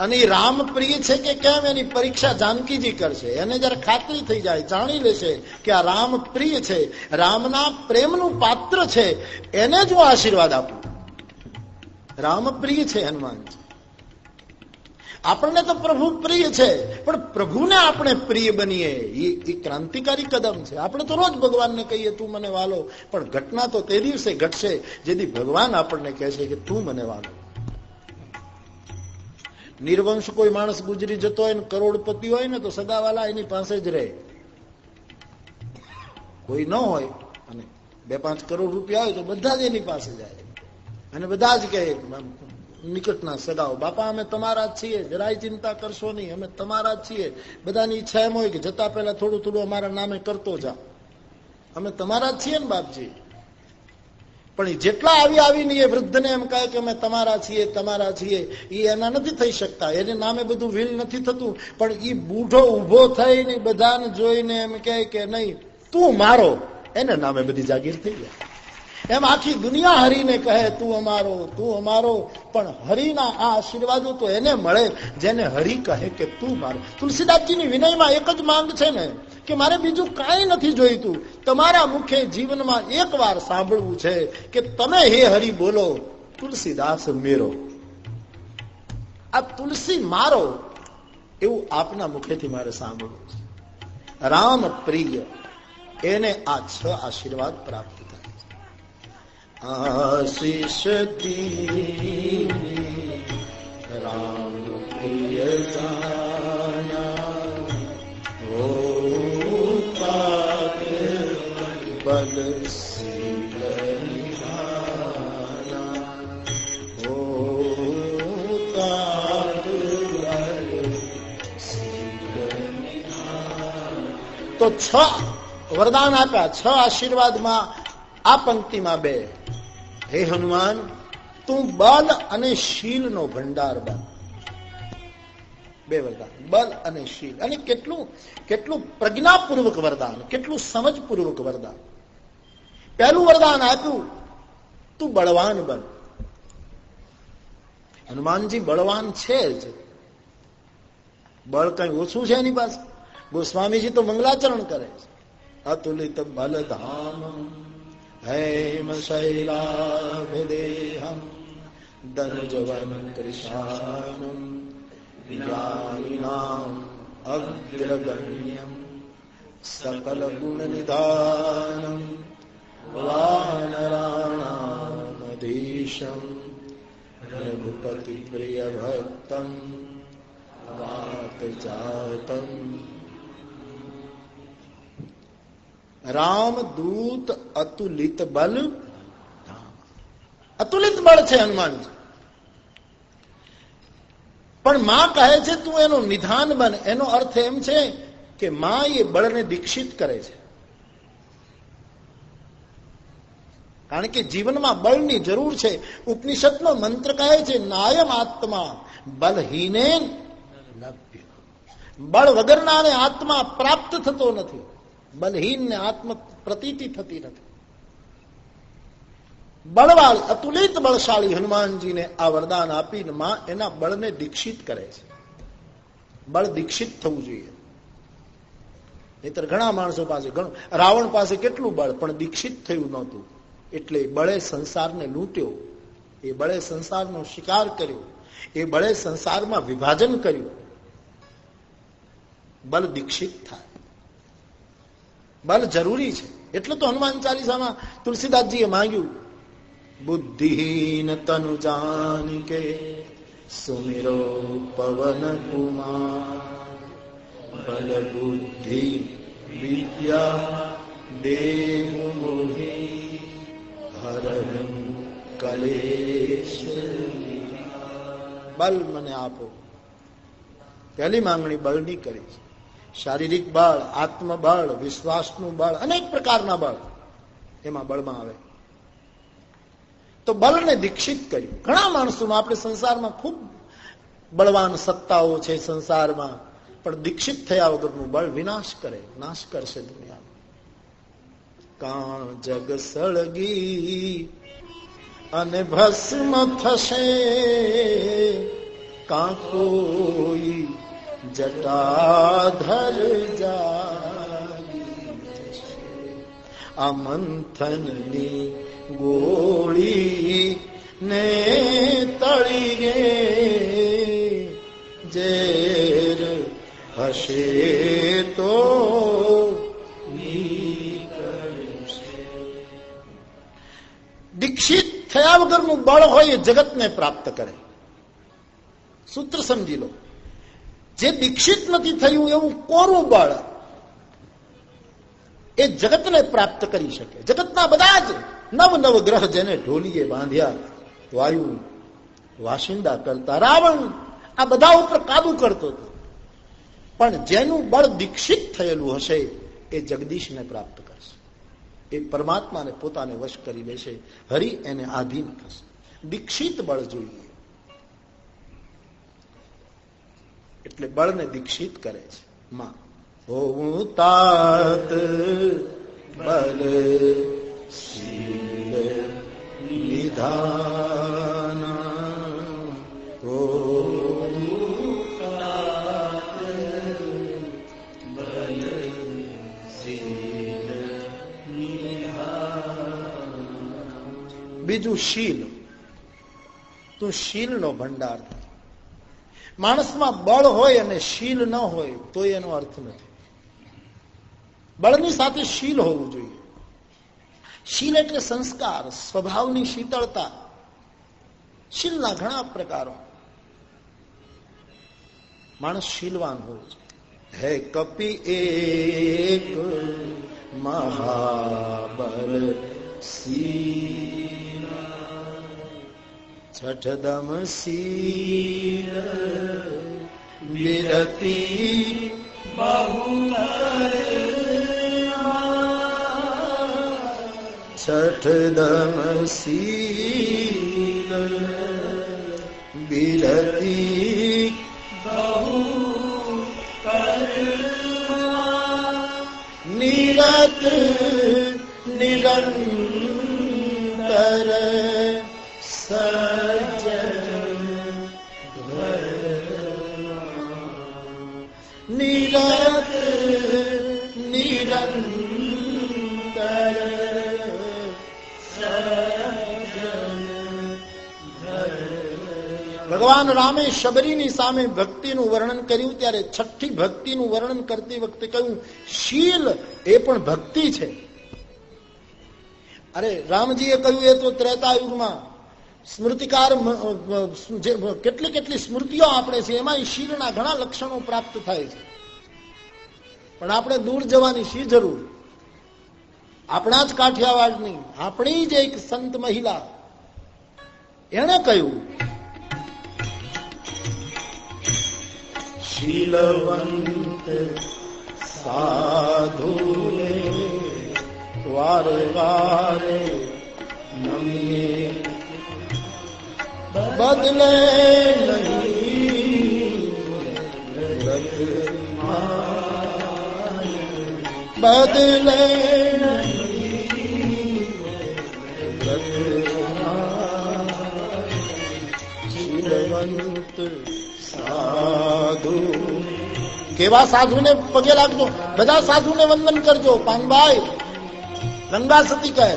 S1: અને એ રામ પ્રિય છે કે કેમ? એની પરીક્ષા જાનકીજી કરશે. એને જયારે ખાતરી થઈ જાય, જાણી લેશે કે આ રામ પ્રિય છે, રામના પ્રેમનું પાત્ર છે, એને જ હું આશીર્વાદ આપું. રામ પ્રિય છે હનુમાનજી. આપણને તો પ્રભુ પ્રિય છે, પણ પ્રભુને આપણે પ્રિય બનીએ, એ ક્રાંતિકારી કદમ છે. આપણે તો રોજ ભગવાનને કહીએ, તું મને વાલો. પણ ઘટના તો તે દિવસે ઘટશે, જેથી ભગવાન આપણને કહે છે કે, તું મને વાલો. નિર્વંશ કોઈ માણસ ગુજરી જતો હોય ને કરોડપતિ હોય ને, તો સદાવાલા એની પાસે જ રહે. કોઈ ન હોય, અને બે પાંચ કરોડ રૂપિયા હોય તો બધા જ એની પાસે જાય. અને બધા જ કહે નિકટના સગાઓ. બાપા, અમે તમારા જ છીએ. જરાય ચિંતા કરશો નહીં. અમે તમારા જ છીએ. બધાની ઈચ્છા એમ હોય કે જતા પહેલા થોડું થોડું અમારા નામે કરતો જા. અમે તમારા જ છીએ ને, બાપજી. પણ જેટલા આવી આવીને એ વૃદ્ધને એમ કહે કે અમે તમારા છીએ તમારા છીએ એ એના નથી થઈ શકતા. એને નામે બધું વીલ નથી થતું. પણ એ બૂઢો ઊભો થઈને બધાને જોઈને એમ કહે કે નહીં, તું મારો. એને નામે બધી જાગીર થઈ જાય એમ આખી દુનિયા હરીને કહે, તું અમારો તું અમારો. પણ હરિના આ આશીર્વાદો તો એને મળે જેને હરિ કહે કે તું મારો. તુલસીદાસજીની વિનયમાં એક જ માંગ છે ને, કે મારે બીજું કાંઈ નથી જોઈતું. તમારા મુખે જીવનમાં એક સાંભળવું છે કે તમે હે હરિ બોલો, તુલસીદાસ મેરો. આ તુલસી મારો, એવું આપના મુખેથી મારે સાંભળવું છે. રામ પ્રિય, એને આ છ આશીર્વાદ પ્રાપ્ત આશીષ રામ પ્રિય ઓ બલ તો છ વરદાન આપ્યા છ આશીર્વાદમાં આ પંક્તિમાં બે. હે હનુમાન, તું બલ અને શીલ નો ભંડાર બન. બે વરદાન. બલ અને શીલ. અને કેટલું કેટલું પ્રજ્ઞાપૂર્વક વરદાન, કેટલું સમજપૂર્વક વરદાન. પહેલું વરદાન આપ્યું, તું બળવાન બન. હનુમાનજી બળવાન છે જ. બળ કઈ ઓછું છે એની પાસે? ગોસ્વામીજી તો મંગલાચરણ કરે છે. અતુલિત બલધામ हैमशैलाभिदेहम् दनुजवनं कृशानम् विजानिनाम् अग्रगण्यम् सकलगुणनिधानम् वानराणामधीशम् रघुपतिप्रियभक्तम् वातजातम् રામ દૂત અતુલિત બલ. અતુલિત બળ છે હનુમાનજી પણ માં કહે છે, તું એનું નિધાન બન. એનો અર્થ એમ છે કે માં એ બળને દીક્ષિત કરે છે. કારણ કે જીવનમાં બળની જરૂર છે. ઉપનિષદનો મંત્ર કહે છે, નાયમ આત્મા બલહીને બળ વગરના આત્મા પ્રાપ્ત થતો નથી. બલહીન ને આત્મ પ્રતીતિ થતી નથી. બળવાળી અતુલિત બળશાળી હનુમાનજીને આ વરદાન આપીને માં એના બળને દીક્ષિત કરે છે. બળ દીક્ષિત થવું જોઈએ. નહીતર ઘણા માણસો પાસે ઘણું, રાવણ પાસે કેટલું બળ, પણ દીક્ષિત થયું નહોતું. એટલે બળે સંસારને લૂંટ્યો. એ બળે સંસારનો શિકાર કર્યો. એ બળે સંસારમાં વિભાજન કર્યું. બલ દીક્ષિત થાય. બલ જરૂરી છે. એટલે તો હનુમાન ચાલીસામાં તુલસીદાસજીએ માંગ્યું. બુદ્ધિહીન તનુ જાની કે સુમિરો પવન કુમાર. બલ બુદ્ધિ વિદ્યા દેવ મોહે. હરણ કલેશ બલ મને આપો. પહેલી માંગણી બળની કરી છે. શારીરિક બળ, આત્મબળ, વિશ્વાસનું બળ, અનેક પ્રકારના બળ એમાં બળમાં આવે. તો બળને દીક્ષિત કર્યું. ઘણા માણસોમાં આપણે સંસારમાં ખૂબ બળવાન સત્તાઓ છે સંસારમાં, પણ દીક્ષિત થયા વગરનું બળ વિનાશ કરે, નાશ કરશે દુનિયા કા જગ સળગી અને ભસ્મ થશે. કાં કોઈ જટાધર આ મંથનની ગોળી ને તળી ગે ઝેર હશે તો દીક્ષિત થયા વગરનું બળ હોય એ જગતને પ્રાપ્ત કરે સૂત્ર સમજી લો જે દીક્ષિત નથી થયું એવું કોરું બળ એ જગતને પ્રાપ્ત કરી શકે. જગતના બધા જ નવ નવ ગ્રહ જેને ઢોલીએ બાંધ્યા, વાયુ, વાસિંદા કરતા, રાવણ આ બધા ઉપર કાબુ કરતો હતો. પણ જેનું બળ દીક્ષિત થયેલું હશે એ જગદીશને પ્રાપ્ત કરશે. એ પરમાત્માને પોતાને વશ કરી લેશે હરિ એને આધીન થશે. દીક્ષિત બળ જોઈએ. એટલે બળને દીક્ષિત કરે છે. માં. હોવું તાત બલ શીલ નિધાના. બીજું શીલ. તું શીલ નો ભંડાર માણસમાં બળ હોય અને શીલ ન હોય, તો એનો અર્થ નથી. બળની સાથે શીલ હોવું જોઈએ. શીલ એટલે સંસ્કાર, સ્વભાવની શીતળતા. શીલના ઘણા પ્રકારો. માણસ શીલવાન હોય છે. હે કપી એક મહાબર સી છઠદમ શીલ વિરતી છઠદમ શીલ બિલતી બહુ નિરત નિરંતર ભગવાન રામે શબરીની સામે ભક્તિનું વર્ણન કર્યું, ત્યારે છઠ્ઠી ભક્તિનું વર્ણન કરતી વખતે કહ્યું, શીલ એ પણ ભક્તિ છે. અરે રામજીએ કહ્યું, એ તો ત્રેતા સ્મૃતિકાર કેટલી કેટલી સ્મૃતિઓ આપણે છે એમાં શિરના ઘણા લક્ષણો પ્રાપ્ત થાય છે. પણ આપણે દૂર જવાની શી જરૂર? આપણા જ કાઠિયાવાડની, આપણી જ એક સંત મહિલા એને કહ્યું, શીલવંત સાધુ વારે વારે નમીએ બદલે બદલે સાધુ કેવા સાધુને પગે લાગજો બધા સાધુને વંદન કરજો, પાનભાઈ. ગંગા સતી કહે,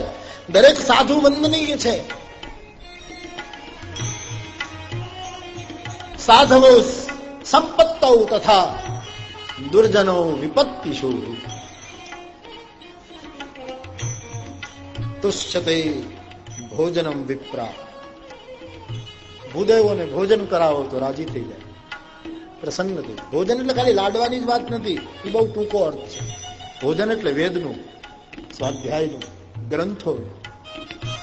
S1: દરેક સાધુ વંદનીય છે. સાધવો સંપત્તૌ તથા દુર્જનો વિપત્તિશુ તુષ્યતે ભોજનમ વિપ્રા ભૂદેવોને ભોજન કરાવો તો રાજી થઈ જાય પ્રસન્ન થઈ ભોજન એટલે ખાલી લાડવાની જ વાત નથી એ બહુ ટૂંકો અર્થ છે. ભોજન એટલે વેદનું, સ્વાધ્યાયનું ગ્રંથો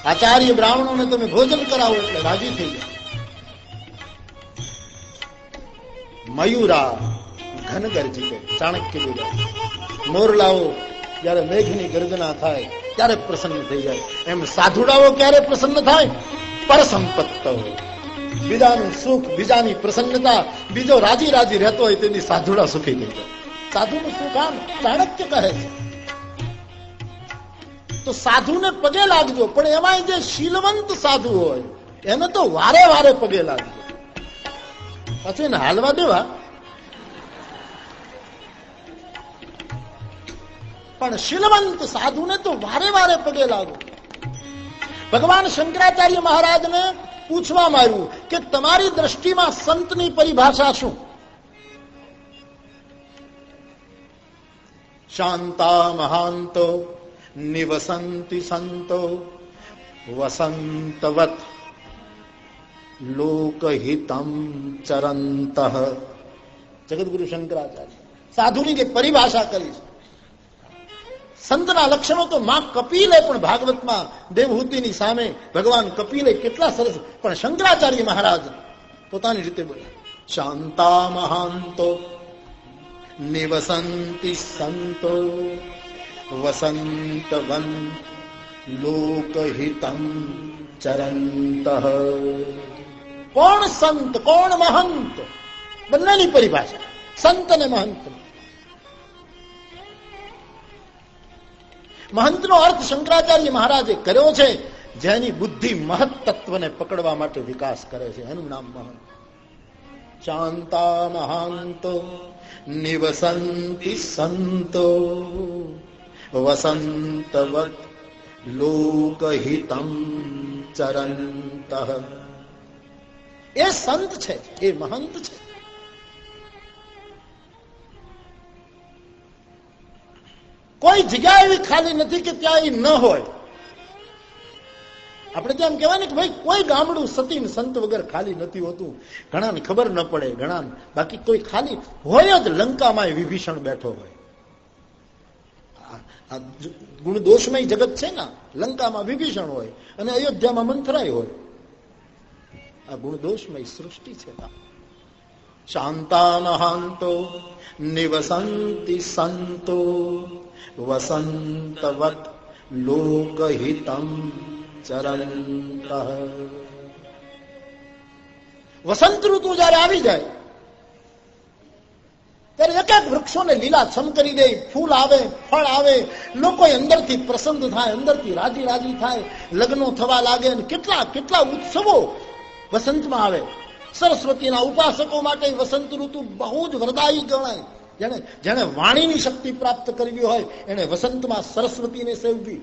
S1: આચાર્ય બ્રાહ્મણોને તમે ભોજન કરાવો એટલે રાજી થઈ જાય મયુરા ઘન ગર્જિત ચાણક્ય બોલ્યા મોરલાઓ જયારે મેઘની ગર્જના થાય, ત્યારે પ્રસન્ન થઈ જાય. એમ સાધુડાઓ ક્યારે પ્રસન્ન થાય? પર સંપત્ત બીજાનું સુખ, બીજાની પ્રસન્નતા, બીજો રાજી રાજી રહેતો હોય તેની સાધુડા સુખી થઈ જાય. સાધુનું સુખ આમ ચાણક્ય કહે છે. તો સાધુને પગે લાગજો, પણ એમાં જે શીલવંત સાધુ હોય, એને તો વારે વારે પગે લાગજો. પછી એને હાલવા દેવા. પણ શીલવંત સાધુને તો વારે વારે પગે લાગો ભગવાન શંકરાચાર્ય મહારાજને પૂછવામાં આવ્યું કે તમારી દ્રષ્ટિમાં સંતની પરિભાષા શું? શાંતા મહાંતો, નિવસંતિ સંતો, વસંતવત લોકહિતમ ચરંત જગદગુરુ શંકરાચાર્ય સાધુની જે પરિભાષા કરી છે સંતના લક્ષણો તો માં કપિલે પણ ભાગવતમાં દેવહૂતિની સામે ભગવાન કપિલે કેટલા સરસ પણ શંકરાચાર્ય મહારાજ પોતાની રીતે બોલ્યા શાંતા મહાંતો નિવસંતિ સંતો વસંતવન લોકહિતમ ચરંત કોણ સંત, કોણ મહંત? બંનેની પરિભાષા. સંત અને મહંત. મહંતનો અર્થ શંકરાચાર્ય મહારાજે કર્યો છે, જેની બુદ્ધિ મહત તત્વને પકડવા માટે વિકાસ કરે છે. એનું નામ મહંત. શાંતા મહાંતો, નિવસંતિ સંતો, વસંતવત લોકહિતમ ચરંત. એ સંત છે, એ મહંત છે. કોઈ જગ્યા એવી ખાલી નથી કે ત્યાં એ ન હોય. આપણે ત્યાં કહેવાય ને કે ભાઈ, કોઈ ગામડું સતી સંત વગર ખાલી નથી હોતું. ઘણાને ખબર ન પડે ઘણા બાકી કોઈ ખાલી હોય જ લંકામાં વિભીષણ બેઠો હોય. ગુણ દોષમય જગત છે ને, લંકામાં વિભીષણ હોય અને અયોધ્યામાં મંથરાય હોય. આ ગુણદોષમય સૃષ્ટિ છે. શાંતાનહાંતો નિવસંતિ સંતો, વસંતવત લોકહિતમ ચરંત. વસંત ઋતુ જયારે આવી જાય, ત્યારે એક એક વૃક્ષોને લીલા છમ કરી દે, ફૂલ આવે, ફળ આવે લોકો અંદરથી પ્રસન્ન થાય, અંદરથી રાજી રાજી થાય, લગ્નો થવા લાગે કેટલા કેટલા ઉત્સવો વસંતમાં આવે. સરસ્વતીના ઉપાસકો માટે વસંત ઋતુ બહુ જ વરદાયી ગણાય. જેને જેને વાણીની શક્તિ પ્રાપ્ત કરવી હોય એને વસંતમાં સરસ્વતીને સેવવી.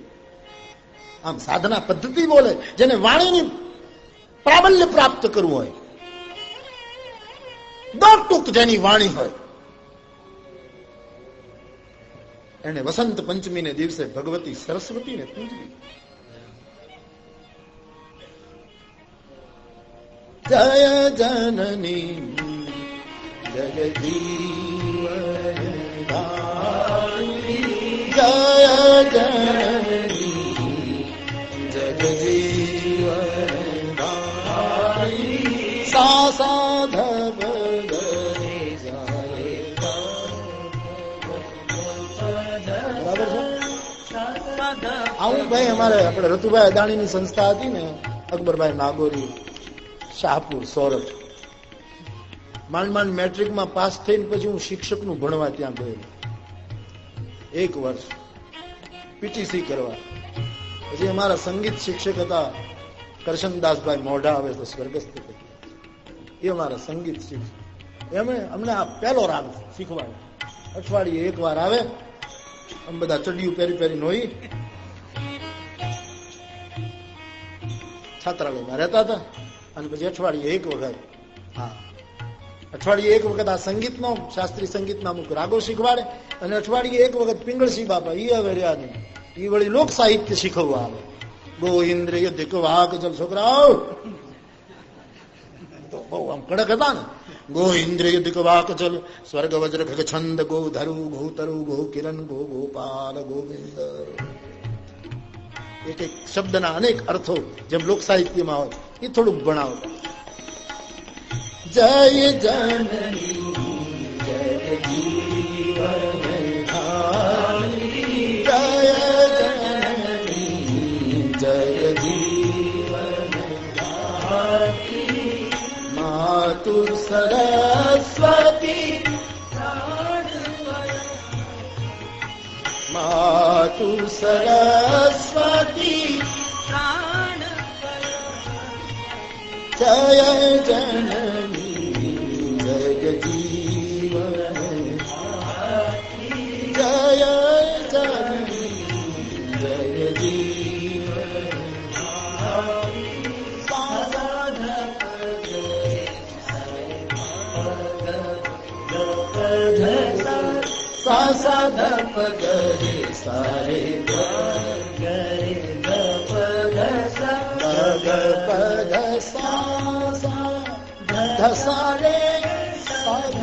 S1: આમ સાધના પદ્ધતિ બોલે, જેને વાણીની પ્રાબલ્ય પ્રાપ્ત કરવું હોય. દર ટૂંક જેની વાણી હોય. એને વસંત પંચમી ને દિવસે ભગવતી સરસ્વતીને પૂજવી. જય જનની જગજીવ જય જનની જગજીવ સા સાધવ આવું ભાઈ અમારે આપણે રતુભાઈ અદાણીની સંસ્થા હતી ને અકબરભાઈ નાગોરી શાહપુર, સોરઠ. માંડ માંડ મેટ્રિકમાં પાસ થઈને પછી હું શિક્ષકનું ભણવા ત્યાં ગયેલો એક વર્ષ. પીટીસી કરવા. પછી અમારા સંગીત શિક્ષક હતા કરશનદાસભાઈ મોઢા આવે તો સ્વર્ગસ્થ એ અમારા સંગીત શિક્ષક. એમ અમને આ પહેલો રાગ શીખવાડ્યો. અઠવાડિયે એક વાર આવે, આમ બધા ચડિયું પહેરી પહેરી હોય. છાત્રાલયમાં રહેતા હતા. અને પછી અઠવાડિયે એક વખત. હા. અઠવાડિયે એક વખત આ સંગીતનો શાસ્ત્રીય સંગીતના અમુક રાગો શીખવાડે અને અઠવાડિયે એક વખત પિંગળસી બાપા એ હવે રહ્યા નહીં. એ વળી લોક સાહિત્ય શીખવવા આવે. ગોવિંદ્ર દિક વાઘ જલ છોકરાઓ. તો બહુ આમ કડક હતા ને. ગો ઇન્દ્રિય દિક વાક ચલ સ્વર્ગ વજ્ર ખગ છંદ ગો ધરુ ગો તરુ ગો કિરણ ગો ગોપાલ ગોવિંદ. એક એક શબ્દના અનેક અર્થો જેમ લોક સાહિત્યમાં હોય. એ થોડુંક ભણાવો. જય જનની જય જય જીવન માતુ સરસ્વતી. માતુ સરસ્વતી. જય જનની જય જીવન જય જનની જય જીવન સા સા ધ પ ગ રે સા રે ગ ગ સા સા ધ સા રે સા ગ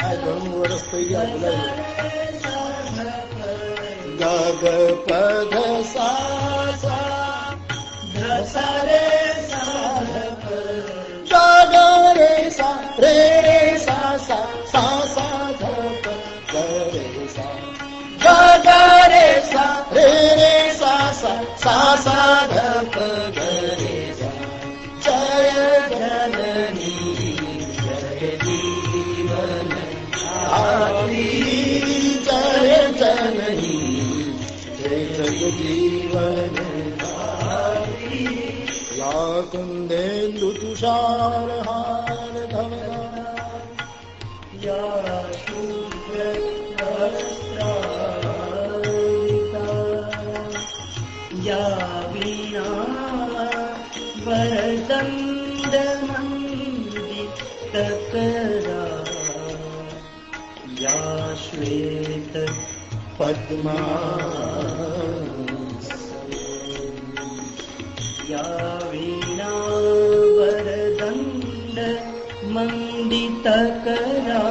S1: આ ઘણું વર્ષ થઈ ગયા બોલાય ગ ગ પ ગ સા સા ધ સા રે સા ધ રે સા રે રે સા સા સા સા ધ પ રે સા ગ રે સા રે રે સા સા સા ધ પ ગ રે સા જય જનની જય જીવન આરતી જય જનની જય तरा
S2: या श्वेत
S1: पद्मा
S2: या वीणा वरदण्ड मण्डितकरा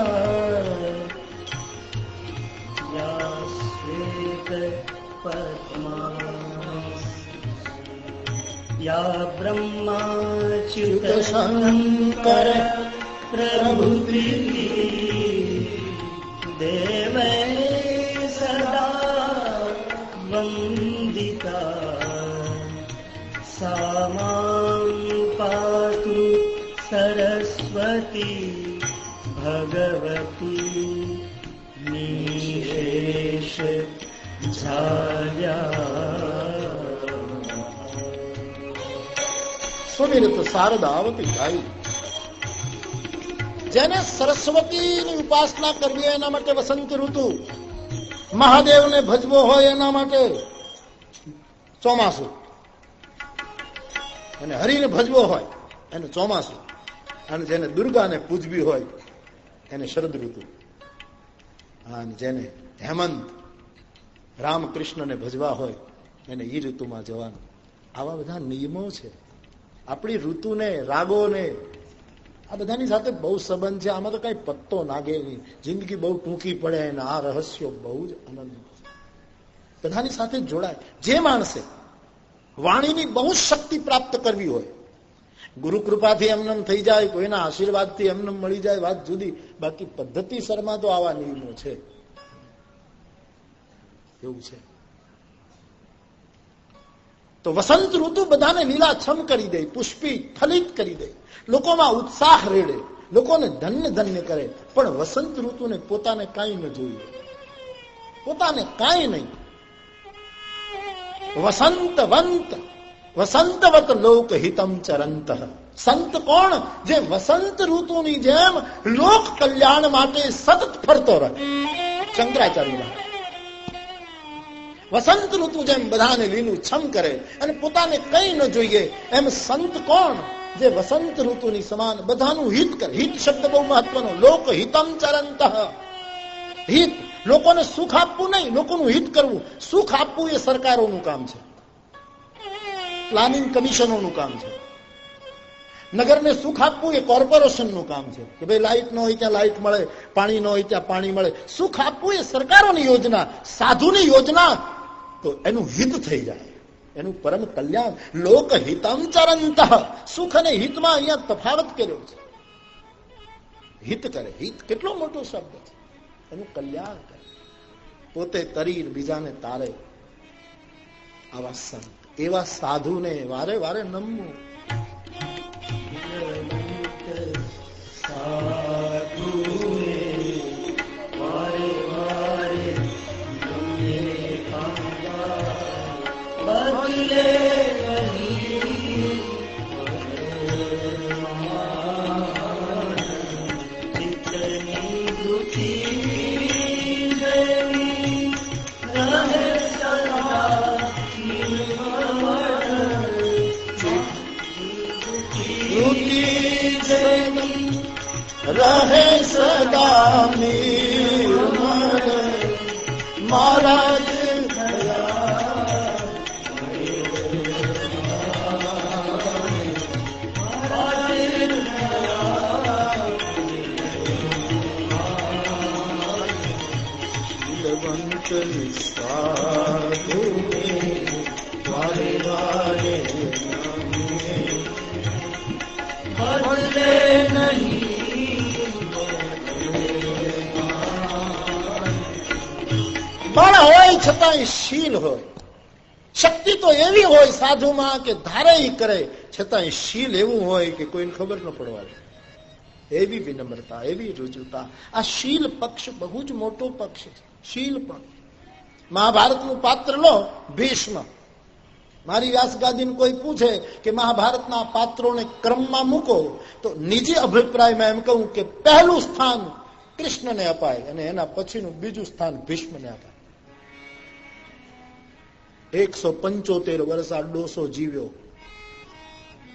S2: या श्वेत पद्मा या ब्रह्मा
S1: चितशङ्कर
S2: प्रभुप्रीति देवै सदा वन्दिता सा मां पातु सरस्वती भगवती निशेष
S1: સુનિરત શારદાવતી ગાઈ જેને સરસ્વતીની ઉપાસના કરવી એના માટે વસંત ઋતુ, મહાદેવને ભજવો હોય એના માટે ચોમાસું. અને હરિને ભજવો હોય એને ચોમાસું. અને જેને દુર્ગાને પૂજવી હોય એને શરદ ઋતુ. અને જેને હેમંત, રામકૃષ્ણને ભજવા હોય એને ઈ ઋતુમાં જવાનું. આવા બધા નિયમો છે. આપણી ઋતુને, રાગોને આ બધાની સાથે બહુ સંબંધ છે. આમાં તો કઈ પત્તો નાગે નહીં. જિંદગી બહુ ટૂંકી પડે અને આ રહસ્યો બહુ જ આનંદ બધાની સાથે જોડાય. જે માણસે વાણીની બહુ શક્તિ પ્રાપ્ત કરવી હોય ગુરુ કૃપાથી એમનેમ થઈ જાય, કોઈના આશીર્વાદથી એમને મળી જાય, વાત જુદી. બાકી પદ્ધતિ શર્મા તો આવા નિયમો છે. એવું છે. તો વસંત ઋતુ બધાને લીલાછમ કરી દે, પુષ્પી ફલિત કરી દે. લોકોમાં ઉત્સાહ રેડે, લોકોને ધન્ય ધન્ય કરે, પણ વસંત ઋતુને પોતાને કાંઈ ન જોઈએ. પોતાને કાંઈ નહીં. વસંતવંત, વસંતવત લોક હિતમ ચરંત. સંત કોણ? જે વસંત ઋતુની જેમ લોક કલ્યાણ માટે સતત ફરતો રહે. શંકરાચાર્ય વસંત ઋતુ જેમ બધાને લીલું છમ કરે અને પોતાને કઈ ન જોઈએ, એમ સંત કોણ? જે વસંત ઋતુની સમાન બધાનું હિત કરે. હિત શબ્દ બહુ મહત્વનો. લોક હિતમ ચરંત. હિત લોકોને સુખ આપવું નહીં, લોકોનું હિત કરવું. સુખ આપવું એ સરકારોનું કામ છે. પ્લાનિંગ કમિશનોનું કામ છે. નગરને સુખ આપવું એ કોર્પોરેશનનું કામ છે. કે ભાઈ લાઇટ ન હોય ત્યાં લાઇટ મળે, પાણી ન હોય ત્યાં પાણી મળે. સુખ આપવું એ સરકારોની યોજના, સાધુની યોજના, તો એનું હિત થઈ જાય. એનું પરમ કલ્યાણ લોક સુખ અને હિતમાં અહીંયા તફાવત કર્યો છે. હિત કરે. હિત કેટલો મોટો શબ્દ છે. એનું કલ્યાણ કરે. પોતે તરીર બીજાને તારે. આવા સંત, એવા સાધુને વારે વારે નમવું. સાધુમાં કે ધારે કરે, છતાંય શીલ એવું હોય કે કોઈને ખબર ન પડવા એવી વિનમ્રતા, એવી રુજુતા આ શીલ પક્ષ બહુ જ મોટો પક્ષ છે. શીલ પણ. મહાભારતનું પાત્ર લો, ભીષ્મ. મારી વ્યાસગાદીને કોઈ પૂછે કે મહાભારતના પાત્રોને ક્રમમાં મૂકો, તો નિજી અભિપ્રાયમાં એમ કહું કે પહેલું સ્થાન કૃષ્ણને અપાય અને એના પછીનું બીજું સ્થાન ભીષ્મને અપાય. એકસો પંચોતેર વર્ષ આ ડોસો જીવ્યો.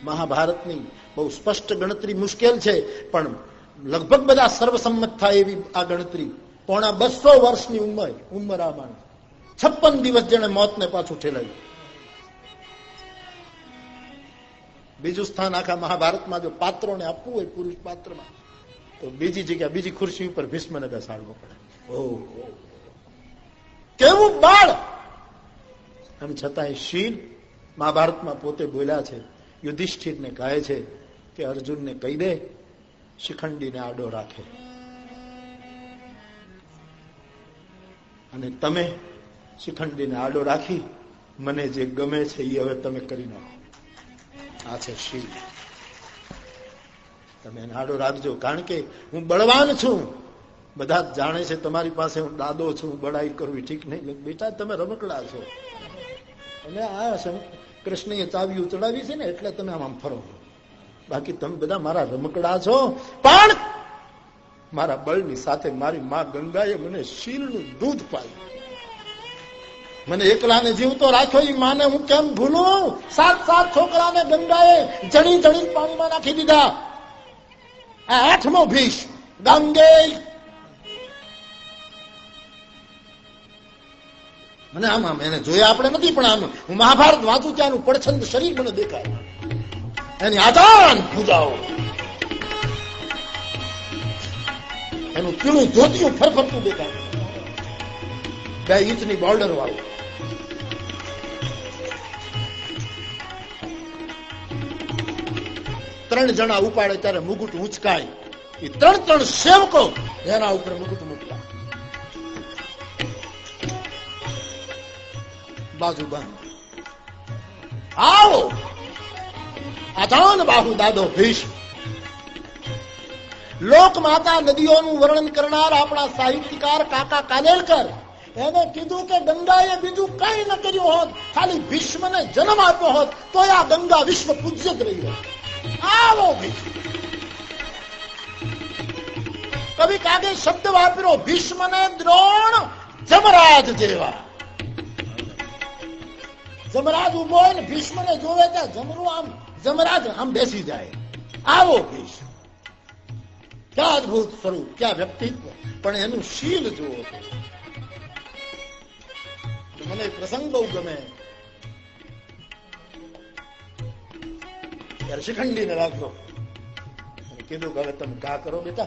S1: મહાભારતની બહુ સ્પષ્ટ ગણતરી મુશ્કેલ છે પણ લગભગ બધા સર્વસંમત થાય એવી આ ગણતરી. પોણા બસો વર્ષની ઉંમર ઉંમર આ માણસ. છપ્પન દિવસ જેને મોતને પાછું ઠેલાયું બીજું સ્થાન આખા મહાભારતમાં જો પાત્રોને આપવું હોય પુરુષ પાત્રમાં તો બીજી જગ્યા બીજી ખુરશી ઉપર ભીષ્મને બેસાડવો પડે. કેવું બાળ અને છતાંય શીલ મહાભારતમાં પોતે બોલ્યા છે. યુધિષ્ઠિરને કહે છે કે અર્જુનને કહી દે, શિખંડીને આડો રાખે. અને તમે શિખંડીને આડો રાખી, મને જે ગમે છે એ હવે તમે કરી નાખો. આ છે શીલ. તમે એને આડો રાખજો, કારણ કે હું બળવાન છું. બધા જાણે છે તમારી પાસે હું દાદો છું બળાઈ કરવી ઠીક નહીં. બેટા, તમે રમકડા છો. અને આ કૃષ્ણએ ચાવી ચડાવી છે ને, એટલે તમે આમ ફરો. બાકી તમે બધા મારા રમકડા છો. પણ મારા બળની સાથે મારી મા ગંગાએ મને શીલનું દૂધ પાયું મને એકલાને જીવતો રાખ્યો એ માને હું કેમ ભૂલું? સાત સાત છોકરાને ગંગાએ જણી જણી પાણીમાં નાખી દીધા. આ આઠમો ભીષ, ગંગે મને આમ આમ, એને જોયા આપણે નથી, પણ આમ હું મહાભારત વાંચું ત્યાંનું પડછંદ શરીર મને દેખાય. એની આદાન પૂજાઓ. એનું પીળું ધોતિયું ફરફરતું દેખાય. બે ઇંચની બોર્ડર વાળું. ત્રણ જણા ઉપાડે ત્યારે મુગુટ ઉંચકાય એ ત્રણ ત્રણ સેવકો એના ઉપર મુગુટ મૂકતા બાજુ આવો. અજાન બાહુ દાદો ભીષ્મ. લોક માતા નદીઓનું વર્ણન કરનાર આપણા સાહિત્યકાર કાકા કાલેલકર એને કીધું કે ગંગાએ બીજું કઈ ન કર્યું હોત, ખાલી ભીષ્મને જન્મ આપ્યો હોત તો આ ગંગા વિશ્વ પૂજ્ય જ રહી હોત. આવો ભીષ્મ. કવિ કાગે શબ્દ વાપર્યો ભીષ્મ ને દ્રોણ જમરાજ જેવા. જમરાજ ઊભો હોય ને ભીષ્મ ને જોવે ત્યાં જમરું આમ, જમરાજ આમ બેસી જાય. આવો ભીષ્મ. ક્યાં અદભુત સ્વરૂપ, ક્યાં વ્યક્તિત્વ? પણ એનું શીલ જુઓ મને પ્રસંગ બહુ ગમે. શિખંડીને રાખજો. કીધું કે હવે તમે ઘા કરો બેટા.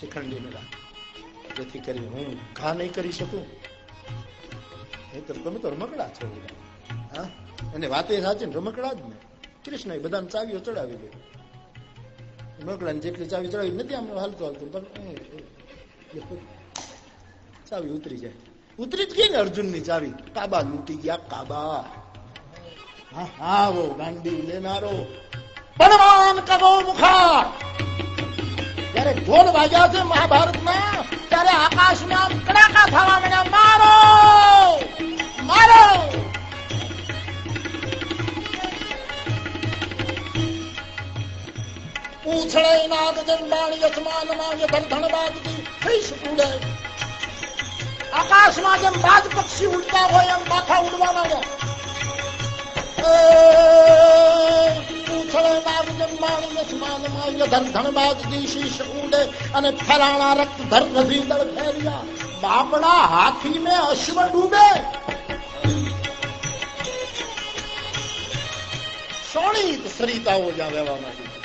S1: શિખંડીને રાખ જેથી કરી હું ઘા નહીં કરી શકું. નહીતર તમે તો રમકડા છો હા? અને વાતે સાચી ને, રમકડા જ ને. કૃષ્ણ બધાને ચાવીઓ ચડાવી દે. રમકડાને જેટલી ચાવી ચડાવી નથી, આમ હાલતું હાલતું. પણ ચાવી ઉતરી જાય. ઉતરી જ ગઈ ને અર્જુનની ચાવી. કાબા લૂંટી ગયા, કાબા. હા હા વો ગાંડી લેનારો. બળવાન કગો મુખા જયારે ઢોલ વાગ્યા છે મહાભારતમાં, ત્યારે આકાશમાં કડાકા થવા મને મારો! મારો! પૂછડે નાદ જંડાણી યજમાનમાં યધર ધનબાદથી થઈ ઉડે આકાશમાં જેમ બાજ પક્ષી ઉડતા હોય એમ માથા ઉડવા માં ઉડે અને ફેરાણા રક્ત ધર નદી ફેર્યા. બાપડા હાથી में અશ્વ ડૂબે. સોણિત સરિતાઓ જ્યાં વહેવા માંડી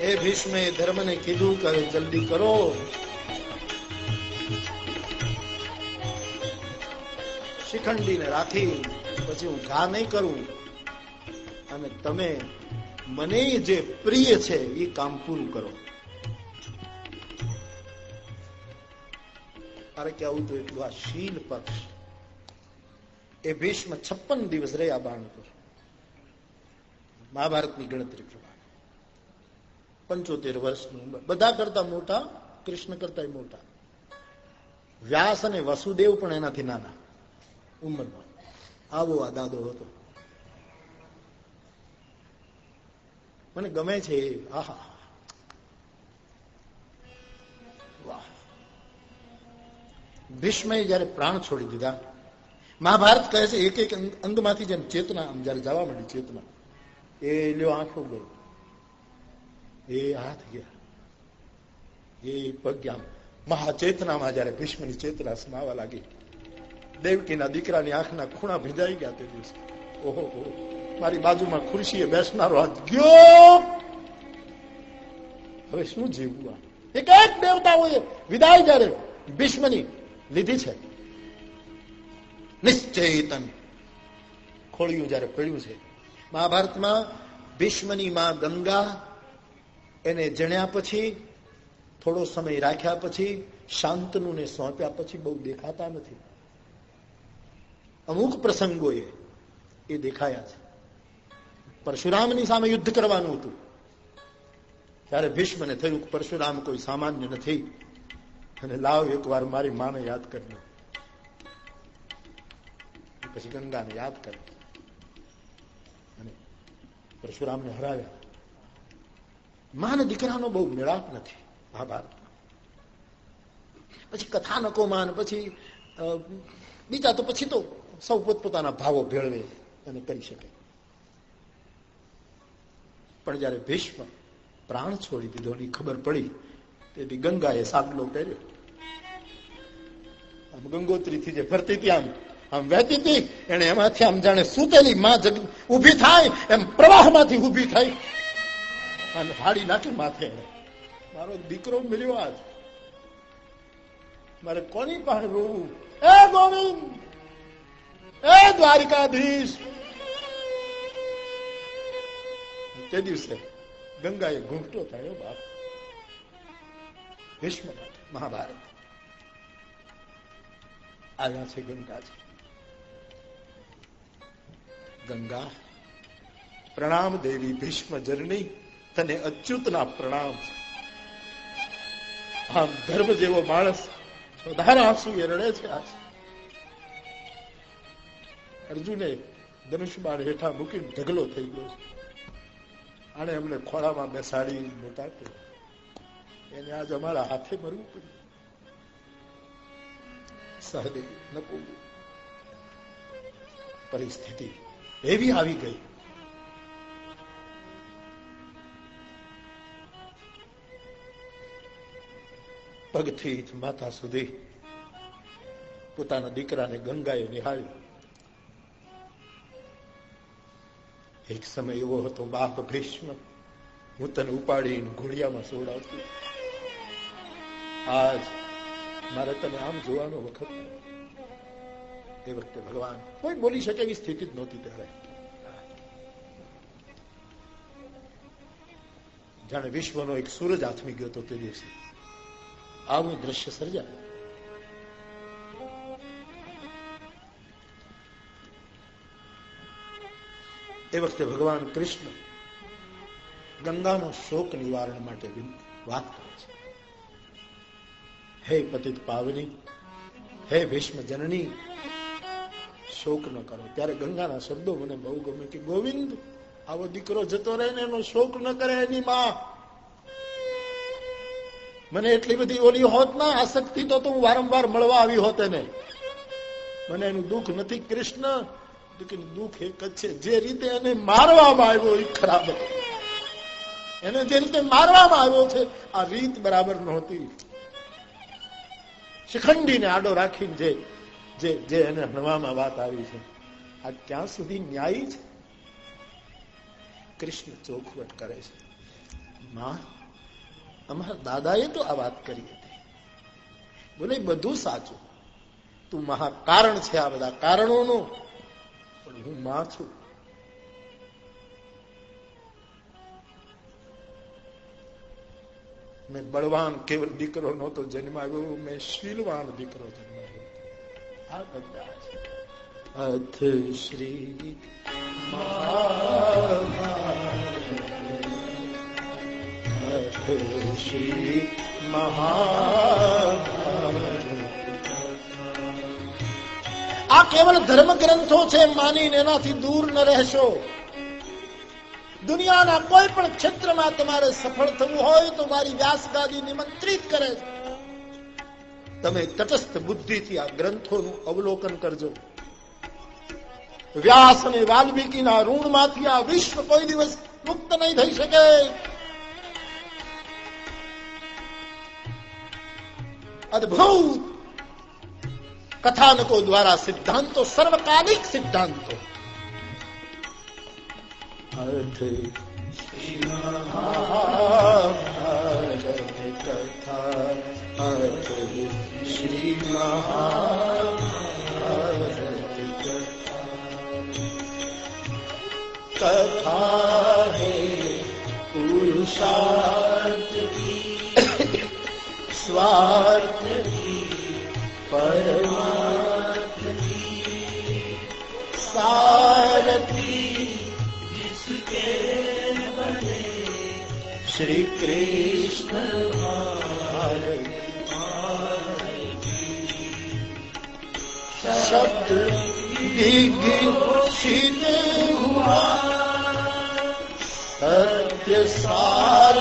S1: એ ભીષ્મે ધર્મને કીધું કે જલ્દી કરો. શિખંડીને રાખી પછી હું ઘા નહીં કરું. અને તમે મને જે પ્રિય છે એ કામ પૂરું કરો. મારે કેવું તો એટલું આ શીલ પક્ષ એ ભીષ્મ છપ્પન દિવસ રહ્યા બાણ મહાભારતની ગણતરી પ્રમાણે પંચોતેર વર્ષની ઉંમર બધા કરતા મોટા કૃષ્ણ કરતા મોટા વ્યાસ અને વસુદેવ પણ એનાથી નાના ઉંમરમાં આવો આ દાદો હતો મને ગમે છે, આહા. ભીષ્મએ જયારે પ્રાણ છોડી દીધા, મહાભારત કહે છે એક એક અંગમાંથી જેમ ચેતના જયારે જવા માંડી ચેતના, એ લ્યો આંખો ગયો એ હાથ ગયા. એ પગ મહાચેતનામાં જયારે ભીષ્મની ચેતના સમાવા લાગી, દેવકીના દીકરાની આંખના ખૂણા ભીંજાઈ ગયા તે દિવસે. ઓહો મારી બાજુમાં ખુરશીએ બેસનારો હાથ ગયો. હવે શું જીવવું એક એક દેવતાઓએ વિદાય જયારે ભીષ્મની લીધી છે. નિશ્ચેતન ખોળિયું જયારે પડ્યું છે, મહાભારતમાં ભીષ્મની માં ગંગા એને જણ્યા પછી, થોડો સમય રાખ્યા પછી, શાંતનુને સોંપ્યા પછી બહુ દેખાતા નથી. અમુક પ્રસંગોએ એ દેખાયા છે. પરશુરામની સામે યુદ્ધ કરવાનું હતું. ત્યારે ભીષ્મને થયું પરશુરામ કોઈ સામાન્ય નથી. અને લાવ એકવાર મારી માને યાદ કરી પછી ગંગાને યાદ કરી અને પરશુરામને હરાવ્યા. માને દીકરાનો બહુ મેળાપ નથી. મહાભારતમાં પછી કથાનકોમાં પછી બીજા તો પછી તો સૌ પોતપોતાના ભાવો ભેળવે અને કરી શકે. પણ જયારે ભીષ્મ પ્રાણ છોડી દીધો ખબર પડી તેથી ગંગાએ સાગલો પહેર્યો. આમ ગંગોત્રી થી જે ફરતી હતી આમ આમ વહેતી હતી એને એમાંથી આમ જાણે સૂતેલી માં જગ ઊભી થાય, એમ પ્રવાહમાંથી ઊભી થઈ. અને ફાડી નાખી માથે મારો દીકરો મળ્યો આજ. મારે કોની પાસે રોવું? એ ગોવિંદ! એ દ્વારિકાધીશ! તે દિવસે ગંગાએ ઘૂંટો થયો બાપ. ભીષ્મ મહાભારત. આવ્યા છે ગંગાજી ગંગા, પ્રણામ દેવી ભીષ્મ જરણી તને અચ્યુતના પ્રણામ. આમ ધર્મ જેવો માણસ વધારે આંસુ એ રડે છે આજ. અર્જુને ધનુષ બાણ હેઠા મૂકીને ઢગલો થઈ ગયો છે. આને અમને ખોળામાં બેસાડી મોટા એને આજ અમારા હાથે મરવું પડ્યું. સહદેવ નકો પરિસ્થિતિ એવી આવી ગઈ. પગથી માથા સુધી પોતાના દીકરાને ગંગાએ નિહાળ્યું. એક સમય એવો હતો, બાપ ભીષ્મ, હું તને ઉપાડીને ઘોડિયામાં સોડાવતું. આજ મારે તને આમ જોવાનો વખત એ વખતે ભગવાન કોઈ બોલી શકે એવી સ્થિતિ જ નહોતી ત્યારે. જાણે વિશ્વનો એક સૂરજ આથમી ગયો હતો તે દિવસે. આવું દ્રશ્ય સર્જાય. એ વખતે ભગવાન કૃષ્ણ ગંગાનો શોક નિવારણ માટે વાત કરે છે. હે પતિત પાવની, હે ભીષ્મ જનની શોક ન કરો. ત્યારે ગંગાના શબ્દો મને બહુ ગમે કે ગોવિંદ, આવો દીકરો જતો રહે ને એનો શોક ન કરે એની માં. મને એટલી બધી ઓલી હોત ના આસક્તિ તો હું વારંવાર મળવા આવી હોત એને. મને એનું દુઃખ નથી, કૃષ્ણ દુઃખ એક જ છે. જે રીતે એને મારવામાં આવ્યો એ ખરાબ એને જે રીતે મારવામાં આવ્યો છે, આ રીત બરાબર નહોતી. શિખંડીને આડો રાખીને જે જે જે એને હણવામાં વાત આવી છે. આ ક્યાં સુધી ન્યાયી છે? કૃષ્ણ ચોખવટ કરે છે. માં, અમારા દાદાએ તો આ વાત કરી હતી. બોલે, બધું સાચું. તું મહાકારણ છે આ બધા કારણોનું. પણ હું માં છું. મેં બળવાન કેવલ દીકરો નહોતો જન્માવ્યો મેં શીલવાન દીકરો જન્માવ્યો આ બધા અથ શ્રી શ્રી મહા આ કેવળ ધર્મ ગ્રંથો છે માનીને એનાથી દૂર ન રહેશો. દુનિયાના કોઈ પણ ક્ષેત્રમાં તમારે સફળ થવું હોય તો મારી વ્યાસગાદી નિમંત્રિત કરે તમે તટસ્થ બુદ્ધિથી આ ગ્રંથોનું અવલોકન કરજો વ્યાસ અને વાલ્મીકીના ઋણમાંથી આ વિશ્વ કોઈ દિવસ મુક્ત નહીં થઈ શકે અદભુત કથાનકો દ્વારા સિદ્ધાંતો સર્વકાલિક સિદ્ધાંતો અથ મહાભારત કથા અથ શ્રી મહાભારત કથા હે પુરુષાર્થ કી સ્વાર્થ કી પરમાર્થ કી સારથી શ્રી કૃષ્ણ શબ્દ દિગ્ષિત હુઆ સત્ય સાર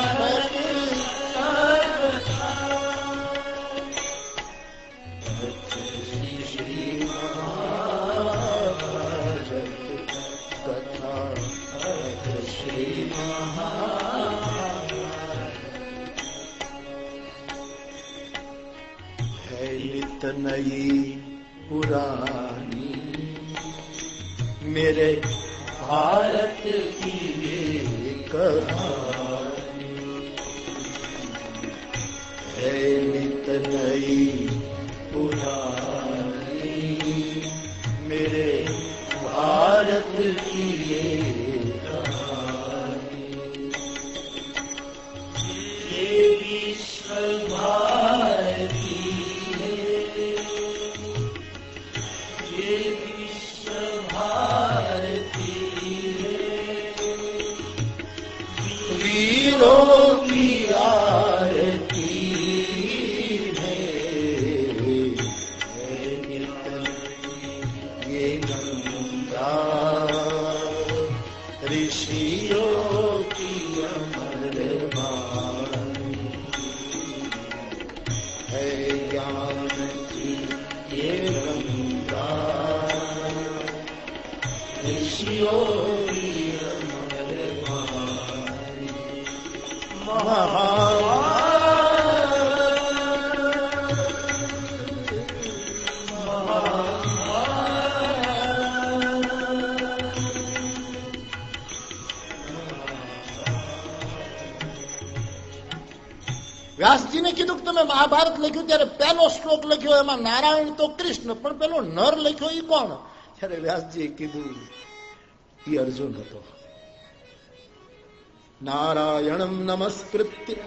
S1: सार्थक नई पुरानी मेरे भारत की ये कहानी है नित नई पुरानी मेरे भारत की ये कहानी ये विश्व भारती લખ્યું ત્યારે પહેલો શ્લોક લખ્યો એમાં નારાયણ તો કૃષ્ણ, પણ પેલો નર લખ્યો એ કોણ? ત્યારે વ્યાસજીએ કીધું એ અર્જુન હતો. નારાયણમ નમસ્કૃત્ય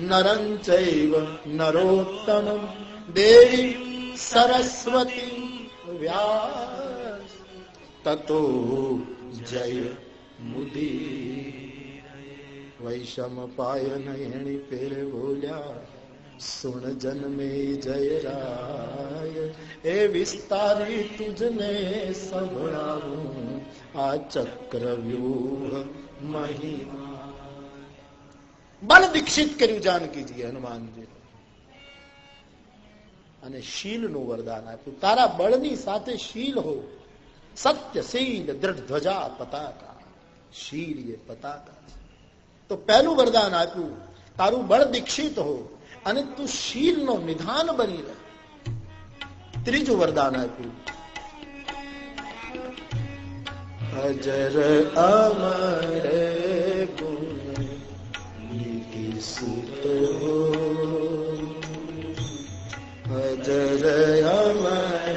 S1: નરંચૈવ નરોત્તમ દેવી સરસ્વતી વ્યાસ, તતો જય મુદી વૈષમ પાયન એણી પેર બોલ્યા સુણ જન્મે જય રાય એ વિસ્તારી તુજને સંભળાવું આ ચક્રવ્યુહ મહિમા બલ દીક્ષિત કર્યું જાનકીજી હનુમાનજી અને શીલનું વરદાન આપ્યું. તારા બળની સાથે શીલ હો. સત્ય શીલ દ્રઢ ધ્વજા પતાકા. શીલ એ પતાકા. તો પહેલું વરદાન આપ્યું. તારું બળ દીક્ષિત હો. અને તું શીલ નો નિધાન બની રહે. ત્રીજું વરદાન આપ્યું. અજર અમર ગુણ અજર અમર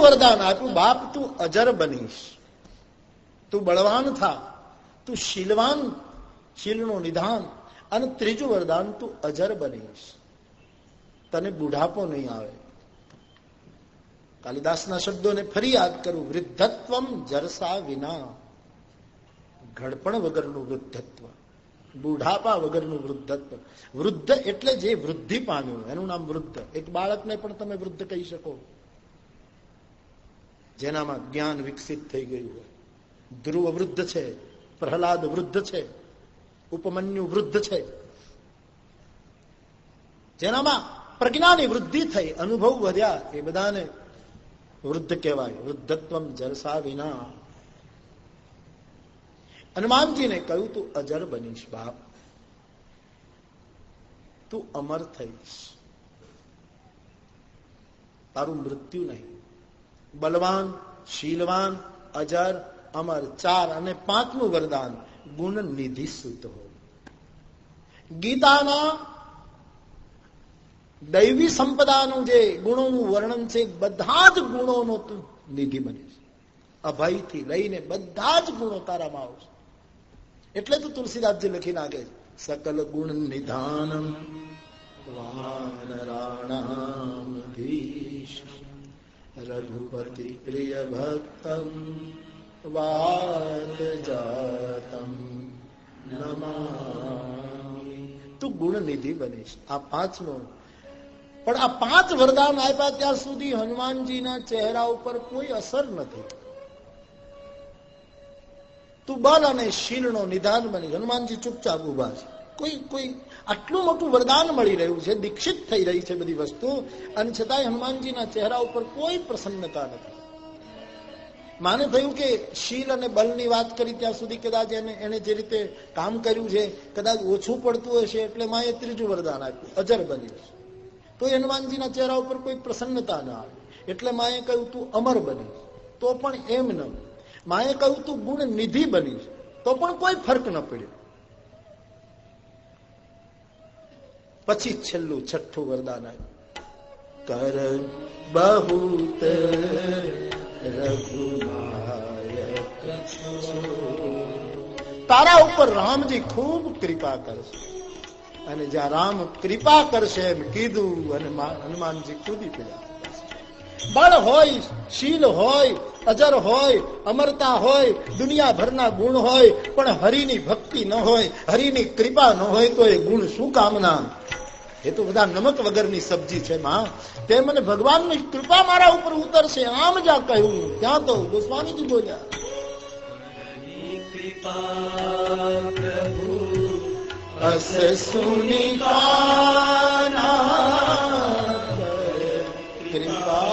S1: ત્રીજું વરદાન આપ્યું બાપ, તું અજર બનીશ. તું બળવાન થા, તું શીલવાન, શીલનું નિધાન, અને ત્રીજું વરદાન, તું અજર બનીશ. તને બુઢાપો નહીં આવે. કાલિદાસના શબ્દોને ફરી યાદ કરું, વૃદ્ધત્વમ જરસા વિના. ઘડપણ વગરનું વૃદ્ધત્વ, બુઢાપા વગરનું વૃદ્ધત્વ. વૃદ્ધ એટલે જે વૃદ્ધિ પામ્યું, એનું નામ વૃદ્ધ. એક બાળકને પણ તમે વૃદ્ધ કહી શકો. જેનામાં જ્ઞાન વિકસિત થઈ ગયું હોય. ધ્રુવ વૃદ્ધ છે, પ્રહલાદ વૃદ્ધ છે, ઉપમન્યુ વૃદ્ધ છે. જેનામાં પ્રજ્ઞાની વૃદ્ધિ થઈ, અનુભવ વધ્યા, એ બધાને વૃદ્ધ કહેવાય. વૃદ્ધત્વ જરસા વિના. હનુમાનજીને કહ્યું, તું અજર બનીશ, બાપ. તું અમર થઈશ. તારું મૃત્યુ નહીં. બલવાન શીલવાન અજર અમર ચાર અને પાંચમું વરદાન ગુણ નિધિ સુત ગીતાના દૈવી સંપદાનું જે ગુણોનું વર્ણન છે બધા જ ગુણોનો તું નિધિ બનીશ અભયથી લઈને બધા જ ગુણો તારામાં આવશે એટલે તો તુલસીદાસજી લખી નાખે સકલ ગુણ નિધાન વાનરાણામ રઘુપતિ ભક્તમ વાત જાતમ નમામી તું ગુણ નિધિ બનીશ આ પાંચમો પણ આ પાંચ વરદાન આપ્યા ત્યાં સુધી હનુમાનજીના ચહેરા ઉપર કોઈ અસર નથી તું બલ અને શીલનો નિદાન બની હનુમાનજી ચૂપચાપ ઊભા છે કોઈ કોઈ આટલું મોટું વરદાન મળી રહ્યું છે, દીક્ષિત થઈ રહી છે બધી વસ્તુ. અને છતાંય હનુમાનજીના ચહેરા ઉપર કોઈ પ્રસન્નતા નથી. માને થયું કે શીલ અને બલની વાત કરી ત્યાં સુધી કદાચ એને એને જે રીતે કામ કર્યું છે, કદાચ ઓછું પડતું હશે એટલે માએ ત્રીજું વરદાન આપ્યું, અજર બન્યું તો હનુમાનજીના ચહેરા ઉપર કોઈ પ્રસન્નતા ના આવે. એટલે માએ કહ્યું, તું અમર બનીશ તો પણ એમ ન. માએ કહ્યું, તું ગુણ નિધિ બનીશ તો પણ કોઈ ફરક ન પડ્યો. પછી છેલ્લું છઠ્ઠું વરદાન આવ્યું કર બહુત તારા ઉપર રામજી ખૂબ કૃપા કરશે. અને જ્યાં રામ કૃપા કરશે એમ કીધું, અને હનુમાનજી કૂદી પડ્યા. બળ હોય, શીલ હોય, અજર હોય, અમરતા હોય, દુનિયાભરના ગુણ હોય, પણ હરિની ભક્તિ ન હોય, હરિની કૃપા ન હોય તો એ ગુણ શું કામના? એ તો બધા નમક વગરની સબ્જી છે, માં. તે મને ભગવાનની કૃપા મારા ઉપર ઉતરશે. આમ જ આ કહ્યું. ત્યાં તો? ગોસ્વામીજી બોલ્યા.
S2: કૃપા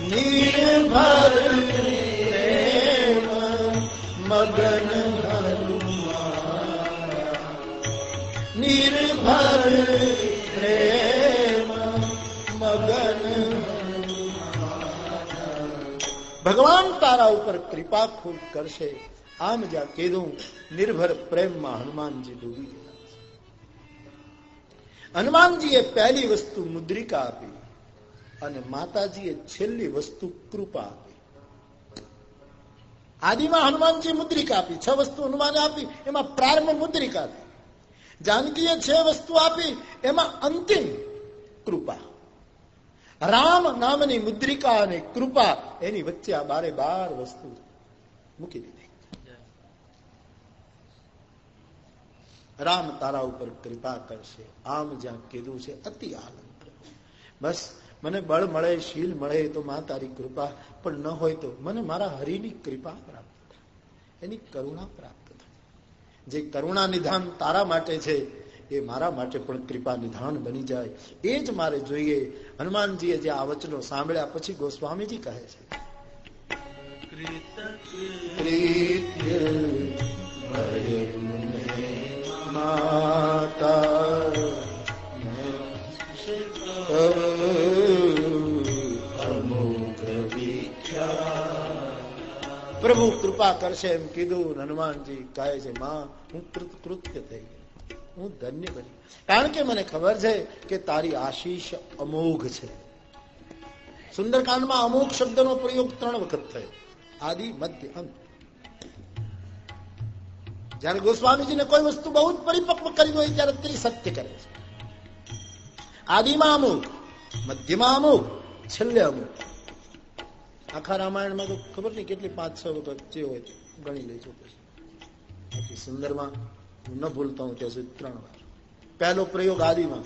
S1: નિર્ભર મગન નિર્ભર પ્રેમ મગન ભગવાન તારા ઉપર કૃપા ખૂબ કરશે આમ જા કીધું નિર્ભર પ્રેમમાં હનુમાનજી ડૂબી ગયા હનુમાનજીએ પહેલી વસ્તુ મુદ્રિકા આપી અને માતાજીએ છેલ્લી વસ્તુ કૃપા આપી. આદિમાં હનુમાનજી મુદ્રિકા આપી, છ વસ્તુ હનુમાને આપી, એમાં પ્રારંભ મુદ્રિકા હતી જાનકીએ છે વસ્તુ આપી, એમાં અંતિમ કૃપા. રામ નામની મુદ્રિકા અને કૃપા એની વચ્ચે આ બારે બાર વસ્તુ મૂકી દીધી. રામ તારા ઉપર કૃપા કરશે. આમ જ્યાં કીધું છે, અતિ આનંદ બસ, મને બળ મળે, શીલ મળે તો માં તારી કૃપા, પણ ન હોય તો મને મારા હરિની કૃપા પ્રાપ્ત એની કરુણા પ્રાપ્ત જે કરુણા નિધાન તારા માટે છે, એ મારા માટે પણ કૃપા નિધાન બની જાય. એ જ મારે જોઈએ. હનુમાનજીએ જે આ વચનો સાંભળ્યા પછી ગોસ્વામીજી કહે છે. માતા પ્રભુ કૃપા કરશે એમ કીધું હનુમાનજી કહે છે, માં, હું કૃત્ય થઈ ગયો. હું ધન્ય બની કારણ કે મને ખબર છે કે તારી આશીષ અમોઘ છે. સુંદરકાંડમાં અમોઘ શબ્દનો પ્રયોગ ત્રણ વખત થયો. આદિ, મધ્ય, અંત. જયારે ગોસ્વામીજીને કોઈ વસ્તુ બહુ જ પરિપક્વ કરી હોય ત્યારે ત્રિસત્ય કરે છે. આદિમાં અમુક મધ્યમાં અમુક છેલ્લે અમુક આખા રામાયણમાં તો ખબર નહીં કેટલી પાંચ, છ વખત જે હોય ગણી લેજો પછી. સુંદરમાં હું ન ભૂલતો હું ત્યાં સુધી ત્રણ વાર. પહેલો પ્રયોગ આદિમાં.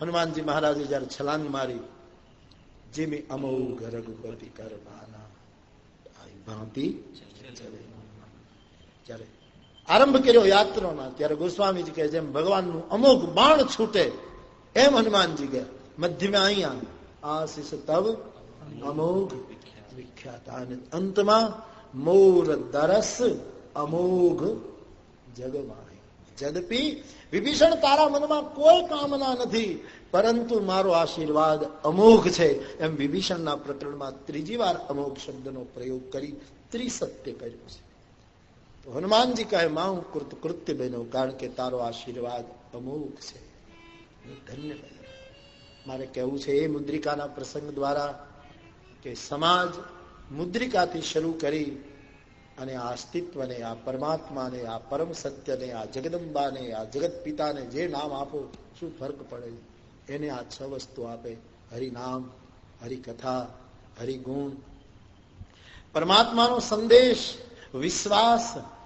S1: હનુમાનજી મહારાજે જયારે છલાંગ મારી, જેમી અમૌ રઘુપતિ કરવાના. ભાંતિ. જ્યારે આરંભ કર્યો યાત્રામાં ત્યારે ગોસ્વામીજી કહે જેમ ભગવાનનું અમોઘ બાણ છૂટે. એમ હનુમાનજી ગયા મધ્યમાં અહીંયા આશીષ તવ, અમોઘ વિખ્યાત. અંતમાં મોર દરસ, અમોઘ જગવાણી જદપી વિભીષણ તારા મનમાં કોઈ કામના નથી, પરંતુ મારો આશીર્વાદ અમોઘ છે. એમ વિભીષણના પ્રકરણમાં ત્રીજી વાર અમોઘ શબ્દનો પ્રયોગ કરી ત્રિસત્ય કર્યું છે. હનુમાનજી કહે માં હું કૃત્ય બન્યો કારણ કે તારો આશીર્વાદ અમુક છે. ધન્ય મારે કહેવું છે, એ મુદ્રિકાના પ્રસંગ દ્વારા કે સમાજ મુદ્રિકાથી શરૂ કરી અને આ અસ્તિત્વને, આ પરમાત્માને, આ પરમ સત્યને, આ જગદંબાને, આ જગત પિતાને જે નામ આપો, શું ફરક પડે? એને આ છ વસ્તુ આપે. હરિનામ, હરિકથા, હરિગુણ. પરમાત્માનો સંદેશ, વિશ્વાસ